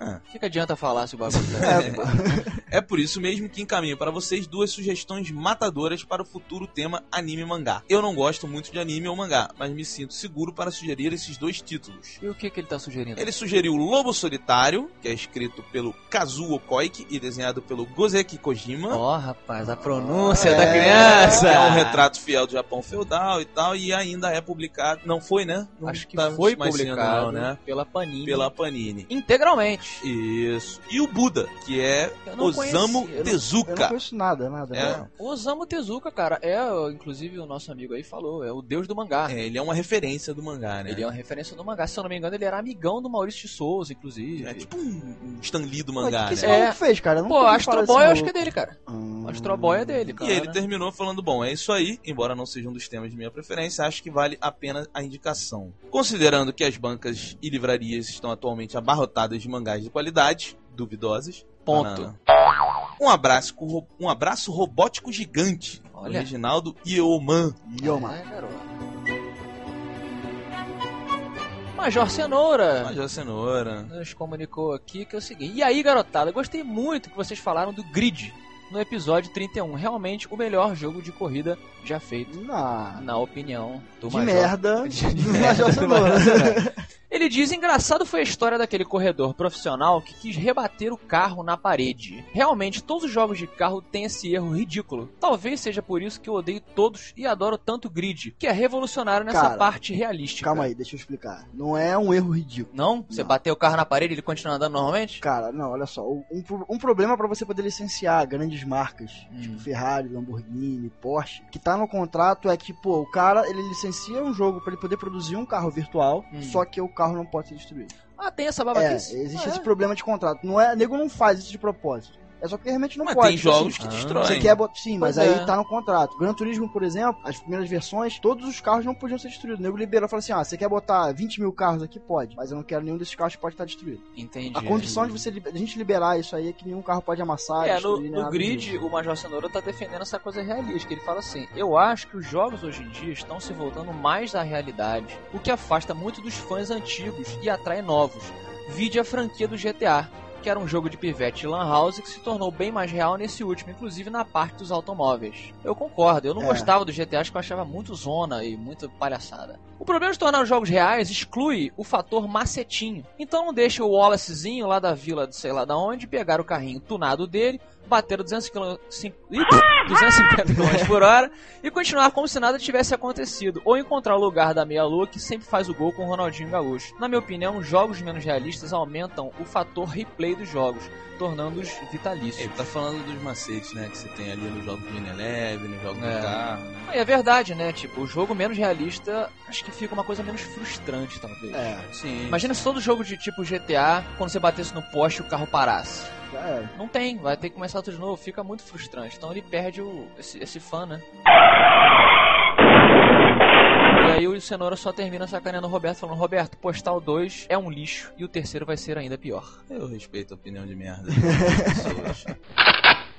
A: O que, que adianta falar se o bagulho tá-
B: É.
C: É por isso mesmo que encaminho para vocês duas sugestões matadoras para o futuro tema anime e mangá. Eu não gosto muito de anime ou mangá, mas me sinto seguro para sugerir esses dois títulos.
A: E o que, que ele tá sugerindo?
C: Ele sugeriu Lobo Solitário, que é escrito pelo Kazuo Koike e desenhado pelo Gozeki Kojima.
A: Ó, rapaz, a pronúncia
B: É.
A: da criança.
C: É um retrato fiel do Japão feudal e tal, e ainda é publicado. Não foi, né? Não
A: Acho que
C: tá
A: foi
C: sendo,
A: publicado
C: não, né?
A: pela Panini.
C: Pela Panini.
A: Integralmente.
C: Isso. E o Buda, que é
A: não
C: Osamu
A: conhecia, eu não-
B: Eu não
C: Tezuka.
B: conheço nada, nada.
C: É.
B: nada.
A: O Osamu Tezuka, cara, é, inclusive o nosso amigo aí falou, é o deus do mangá.
C: É, ele é uma referência do mangá, né?
A: Ele é uma referência do mangá. Se eu não me engano, ele era amigão do Maurício de Souza, inclusive.
C: É tipo um Stan Lee do
B: Mas
C: mangá,
B: o que esse
C: né?
A: É.
B: maluco fez, cara? Eu nunca
A: Pô, Astro Boy eu acho que é dele, cara.
B: Hum.
A: Astro Boy é dele,
C: E
A: cara.
C: ele terminou falando: bom, é isso aí, embora não seja um dos temas de minha preferência, acho que vale a pena a indicação. Considerando que as bancas e livrarias estão atualmente abarrotadas de mangás de qualidade, duvidosas.
A: Ponto.
C: banana. Um abraço, com um abraço robótico gigante.
A: Olha.
C: do Reginaldo Ioman.
B: Yoma.
A: É, garoto. Major Cenoura
C: Major Cenoura.
A: nos comunicou aqui que é o seguinte. E aí, garotada, gostei muito que vocês falaram do Grid no episódio 31. Realmente o melhor jogo de corrida já feito,
B: Ah,
A: na opinião do
B: de
A: Major.
B: merda.
A: De merda
B: Major.
A: Ele diz: engraçado foi a história daquele corredor profissional que quis rebater o carro na parede. Realmente, todos os jogos de carro têm esse erro ridículo. Talvez seja por isso que eu odeio todos e adoro tanto Grid, que é revolucionário nessa
B: Cara,
A: parte realística.
B: Calma aí, deixa eu explicar. Não é um erro ridículo.
A: Não? Você
B: Não.
A: bateu o carro na parede e ele continua andando normalmente?
B: Cara, não, olha só. Um, um problema pra você poder licenciar grandes marcas,
A: Hum.
B: tipo Ferrari, Lamborghini, Porsche, que tá no contrato é que, pô, o cara, ele licencia um jogo pra ele poder produzir um carro virtual,
A: Hum.
B: só que o carro não pode ser destruído.
A: Ah, tem essa
B: É,
A: babaquice?
B: existe
A: Ah,
B: esse
A: é?
B: problema de contrato. Não é, nego não faz isso de propósito. É só porque realmente não
C: Mas
B: pode.
C: tem
B: tipo
C: jogos
B: assim,
C: que destroem.
B: Você quer botar. Sim, mas
A: Pois
B: aí
A: é.
B: tá no contrato. Gran Turismo, por exemplo, as primeiras versões, todos os carros não podiam ser destruídos. O nego liberou e falou assim: ah, você quer botar 20 mil carros aqui? Pode. Mas eu não quero nenhum desses carros que pode estar destruído.
A: Entendi.
B: A condição de você a gente liberar isso aí é que nenhum carro pode amassar.
A: É, no, no grid,
B: disso.
A: o Major Cenoura tá defendendo essa coisa realística. Ele fala assim: Eu acho que os jogos hoje em dia estão se voltando mais da realidade, o que afasta muito dos fãs antigos e atrai novos. Vide a franquia do GTA, que era um jogo de pivete lan house que se tornou bem mais real nesse último, inclusive na parte dos automóveis. Eu concordo, eu não
B: É.
A: gostava do GTA, acho que eu achava muito zona e muito palhaçada. O problema de tornar os jogos reais exclui o fator macetinho. Então não deixa o Wallacezinho lá da vila de sei lá da onde pegar o carrinho tunado dele, bater 200 km, cin- Ih, 250 km por hora e continuar como se nada tivesse acontecido. Ou encontrar o lugar da meia-lua que sempre faz o gol com o Ronaldinho Gaúcho. Na minha opinião, jogos menos realistas aumentam o fator replay dos jogos, tornando-os vitalícios.
C: Ele tá falando dos macetes, né? Que você tem ali nos jogos de linha leve, nos jogos
A: É.
C: de carro. né?
A: É verdade, né? Tipo, o jogo menos realista, acho que fica uma coisa menos frustrante, talvez.
B: É,
C: Sim.
A: Imagina se todo jogo de tipo GTA, quando você batesse no poste, o carro parasse.
B: Era.
A: Não tem, vai ter que começar tudo de novo, fica muito frustrante. Então ele perde o, esse, esse fã, né? E aí o Cenoura só termina sacaneando o Roberto, falando: Roberto, Postal 2 é um lixo e o terceiro vai ser ainda pior.
C: Eu respeito a opinião de merda das pessoas.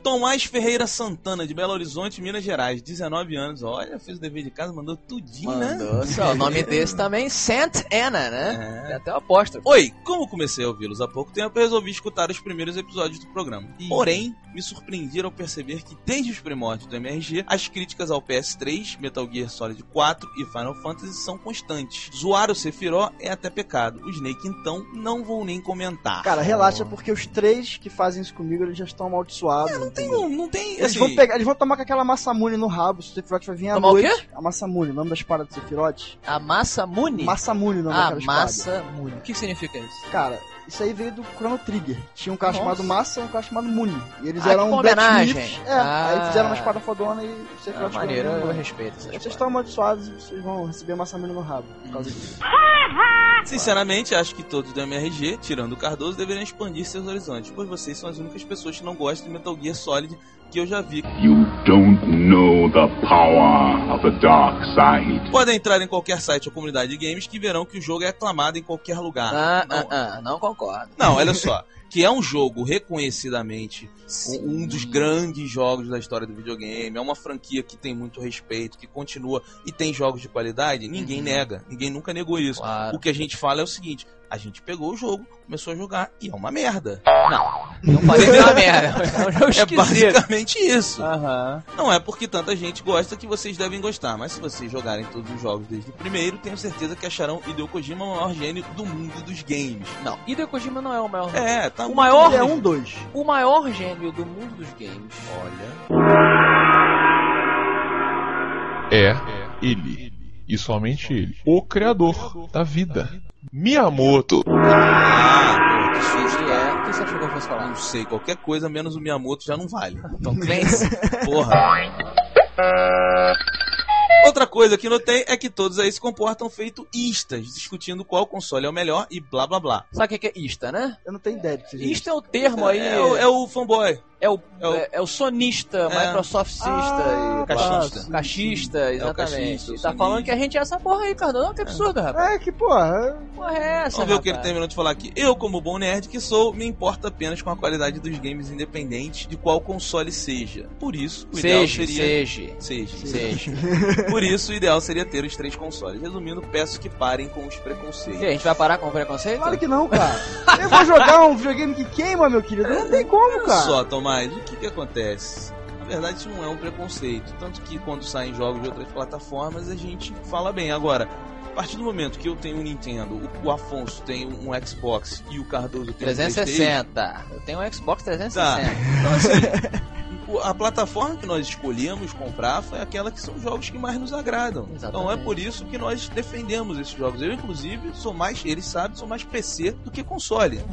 C: Tomás Ferreira Santana, de Belo Horizonte, Minas Gerais, 19 anos. Olha, fez o dever de casa, mandou tudinho, né?
A: Mandou só, o nome desse também, Saint Anna, né?
C: É.
A: Tem até o apóstrofo.
C: Oi, como comecei a ouvi-los há pouco tempo, eu resolvi escutar os primeiros episódios do programa. Porém, me surpreendi ao perceber que desde os primórdios do MRG, as críticas ao PS3, Metal Gear Solid 4 e Final Fantasy são constantes. Zoar o Sephiroth é até pecado. O Snake, então, não vou nem comentar.
B: Cara, relaxa, porque os três que fazem isso comigo, eles já estão amaldiçoados.
C: não tem, um- não tem,
B: Eles
C: assim,
B: vão pegar, eles vão tomar com aquela Massamune no rabo, o Sephiroth vai vir à
A: Tomar o
B: noite. A Massamune, o nome da espada do Sephiroth.
A: A Massa Muni?
B: Massamune, o nome
A: Ah,
B: daquela espada.
A: Massa Muni. O que significa isso?
B: Cara, isso aí veio do Chrono Trigger. Tinha um cara
A: Nossa.
B: chamado Massa e um cara chamado Muni. E eles
A: Ah,
B: eram blacksmiths. É,
A: Ah.
B: aí fizeram uma espada fodona e o
A: Ah, maneiro, eu respeito
B: Vocês estão amaldiçoados e vocês vão receber Massamune no rabo por causa disso.
C: Sinceramente, acho que todos do MRG, tirando o Cardoso, deveriam expandir seus horizontes, pois vocês são as únicas pessoas que não gostam de Metal Gear Solid que eu já vi.
D: You don't know the power of the dark side.
C: Podem entrar em qualquer site ou comunidade de games que verão que o jogo é aclamado em qualquer lugar.
A: Ah,
C: não,
A: ah, ah, não concordo.
C: não, olha só. Que é um jogo reconhecidamente um, um dos grandes jogos da história do videogame. É uma franquia que tem muito respeito, que continua e tem jogos de qualidade. Ninguém nega. Ninguém nunca negou isso.
A: Claro.
C: O que a gente fala é o seguinte: a gente pegou o jogo, começou a jogar e é uma merda.
A: Não falei que era uma merda. É um
C: É basicamente isso.
A: Aham.
C: Não é porque tanta gente gosta que vocês devem gostar, mas se vocês jogarem todos os jogos desde o primeiro, tenho certeza que acharão Hideo Kojima o maior gênio do mundo dos games.
A: Não, Hideo Kojima não é o maior.
C: É, tá
A: O maior-
B: é um dois.
A: O maior gênio do mundo dos games.
C: Olha.
H: É ele. E somente ele. O criador da vida. Miyamoto.
C: Ah, pô, que susto.
A: É. O que você achou que eu fosse falar?
C: Não sei, qualquer coisa menos o Miyamoto já não vale.
A: Tom Clancy?
C: Porra. Outra coisa que notei é que todos aí se comportam feito istas, discutindo qual console é o melhor e blá blá blá.
A: Sabe o que que é ista, né?
B: Eu não tenho ideia do que seja
A: Isto é o termo aí.
C: É, o, é o fanboy.
A: É o,
C: É o-
A: é, é o sonista,
C: É.
A: Microsoftista
B: Ah,
A: e
C: cachista.
A: cachista, exatamente.
C: cachista, o
A: tá falando que a gente é essa porra aí, Cardão. Que absurdo, rapaz.
B: É que, porra,
A: Porra é essa,
C: Vamos ver o que ele
A: rapaz?
C: terminou de falar aqui. Eu, como bom nerd que sou, me importo apenas com a qualidade dos games independentes de qual console seja. Por isso, o ideal
A: Seja,
C: seria...
A: seja.
C: Seja.
A: Seja.
C: Por isso, o ideal seria ter os três consoles. Resumindo, peço que parem com os
A: E
C: preconceitos.
A: aí, a gente vai parar com o preconceito?
B: claro que não, cara. Eu vou jogar um videogame que queima, meu querido. Não tem como,
C: Olha
B: cara.
C: só, Tomás, o que que acontece? Na verdade, isso não é um preconceito. Tanto que quando saem jogos de outras plataformas, a gente fala bem. Agora, a partir do momento que eu tenho um Nintendo, o, Afonso tem um Xbox e o Cardoso tem um PlayStation,
A: 360. Eu tenho um Xbox 360.
C: Tá. Então, assim, a plataforma que nós escolhemos comprar foi aquela que são os jogos que mais nos agradam. Então é
A: Exatamente.
C: por isso que nós defendemos esses jogos. Eu, inclusive, sou mais, eles sabem, sou mais PC do que console.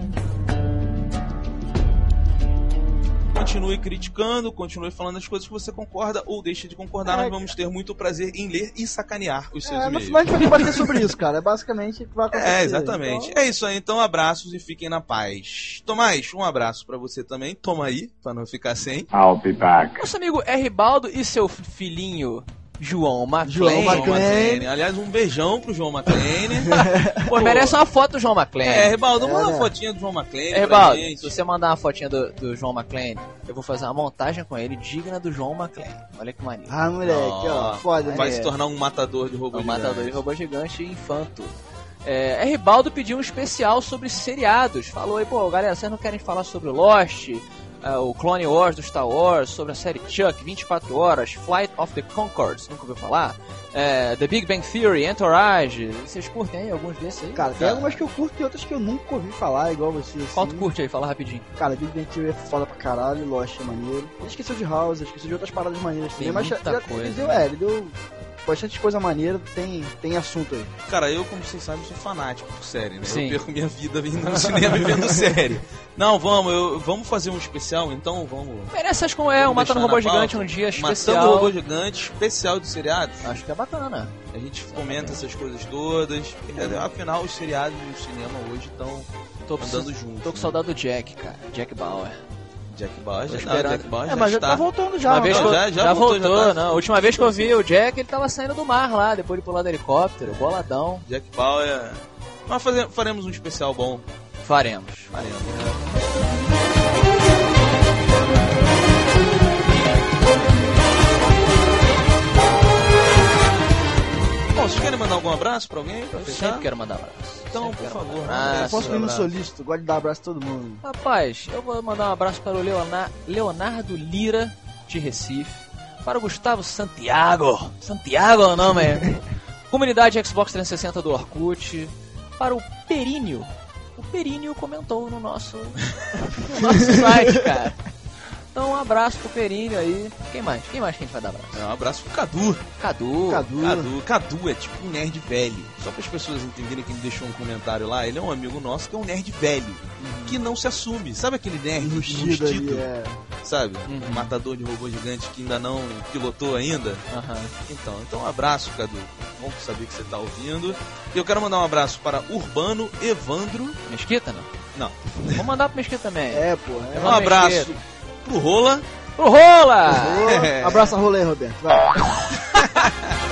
C: Continue criticando, continue falando as coisas que você concorda ou deixa de concordar.
B: É,
C: nós vamos ter muito prazer em ler e sacanear os seus
B: É, no
C: e-mails.
B: final a gente vai debater sobre isso, cara. É basicamente o que vai acontecer.
C: É, exatamente.
B: Então,
C: É isso aí, então abraços e fiquem na paz. Tomás, um abraço pra você também. Toma aí, pra não ficar sem.
D: I'll be back.
A: Nosso amigo R. Baldo e seu filhinho João McClane.
B: João McClane.
C: Aliás, um beijão pro João McClane.
A: Pô, merece uma foto do João McClane.
C: é, Ribaldo, manda
B: É,
C: uma
B: né?
C: fotinha do João McClane.
A: Herbaldo,
C: gente.
A: se você mandar uma fotinha do, do João McClane, eu vou fazer uma montagem com ele digna do João McClane. Olha que maneiro.
B: Ah, moleque, ó.
C: Ó,
B: Foda,
C: Vai
B: né?
C: se tornar um matador de
A: É
C: robô
A: um matador de
C: gigante.
A: robô gigante e infanto. É, R. Baldo pediu um especial sobre seriados. Falou aí, pô, galera, vocês não querem falar sobre o Lost, é, o Clone Wars do Star Wars, sobre a série Chuck, 24 horas, Flight of the Conchords, nunca ouviu falar? É, the Big Bang Theory, Entourage. Vocês curtem aí alguns desses aí?
B: Cara, tem algumas que eu curto e outras que eu nunca ouvi falar, igual você. Assim.
A: Qual tu curte aí? Fala rapidinho.
B: Cara, Big Bang Theory é foda pra caralho, Lost é maneiro. Ele esqueceu de House, esqueceu de outras paradas maneiras
A: Tem
B: também, mas
A: muita coisa,
B: ele deu,
A: né?
B: é, ele deu bastante coisa maneira, tem, tem assunto aí.
C: Cara, eu, como vocês sabem, sou fanático por série, né?
A: Sim.
C: Eu perco minha vida vindo no cinema e vendo série. Não, vamos, eu- vamos fazer um especial, então vamos.
A: Merece, acho que é um Matando Robô. Gigante um dia
C: Matando
A: especial.
C: Robô Gigante, especial de seriados.
A: Acho que é bacana.
C: A gente comenta essas coisas todas. E, Afinal, os seriados e o cinema hoje estão andando juntos.
A: tô com
C: né?
A: saudade do Jack, cara. Jack Bauer.
C: Jack Bauer já, não,
A: esperando.
C: Jack Bauer
B: É,
C: já
B: mas já
C: está.
B: tá voltando já.
A: Uma
B: não
A: vez
B: tá?
A: que eu-
C: já-
A: já,
C: já voltou,
A: voltou,
C: já tá.
A: não. A última vez que eu vi o Jack, ele tava saindo do mar lá, depois de pular do helicóptero, boladão.
C: Jack Bauer. Mas faze- faremos um especial bom.
A: Faremos.
C: Faremos. Vocês querem mandar algum abraço pra alguém? Pra
A: Eu
C: fechar?
A: sempre quero mandar abraço.
C: Então,
A: Sempre
C: por favor,
A: mandar
C: né?
A: abraço.
B: Eu posso ir no
C: abraço.
B: solícito, gosto de dar abraço a todo mundo.
A: Rapaz, eu vou mandar um abraço para o Leona- Leonardo Lira, de Recife. Para o Gustavo Santiago. Santiago é o nome. Comunidade Xbox 360 do Orkut. Para o Perínio. O Perínio comentou no nosso, no nosso site, cara. Então um abraço pro Perínio aí. Quem mais? Quem mais que a gente vai dar abraço?
C: É, um abraço pro Cadu.
A: Cadu.
B: Cadu.
C: Cadu. Cadu é tipo um nerd velho. Só para as pessoas entenderem que ele deixou um comentário lá, ele é um amigo nosso que é um nerd velho. Que não se assume. Sabe aquele nerd
B: Enrustido ali,
C: enrustido?
B: é.
C: Sabe?
A: Uhum.
C: Um matador de robô gigante que ainda não pilotou ainda.
A: Aham.
C: Então, então um abraço, Cadu. Bom saber que você tá ouvindo. E eu quero mandar um abraço para Urbano Evandro.
A: Mesquita, não?
C: Não.
A: Vou mandar pro Mesquita também.
B: É, pô. É.
C: Um abraço
A: Mesquita
C: pro Rola.
A: Pro Rola! Pro Rola. É.
B: Abraça a Rola aí, Roberto. Vai.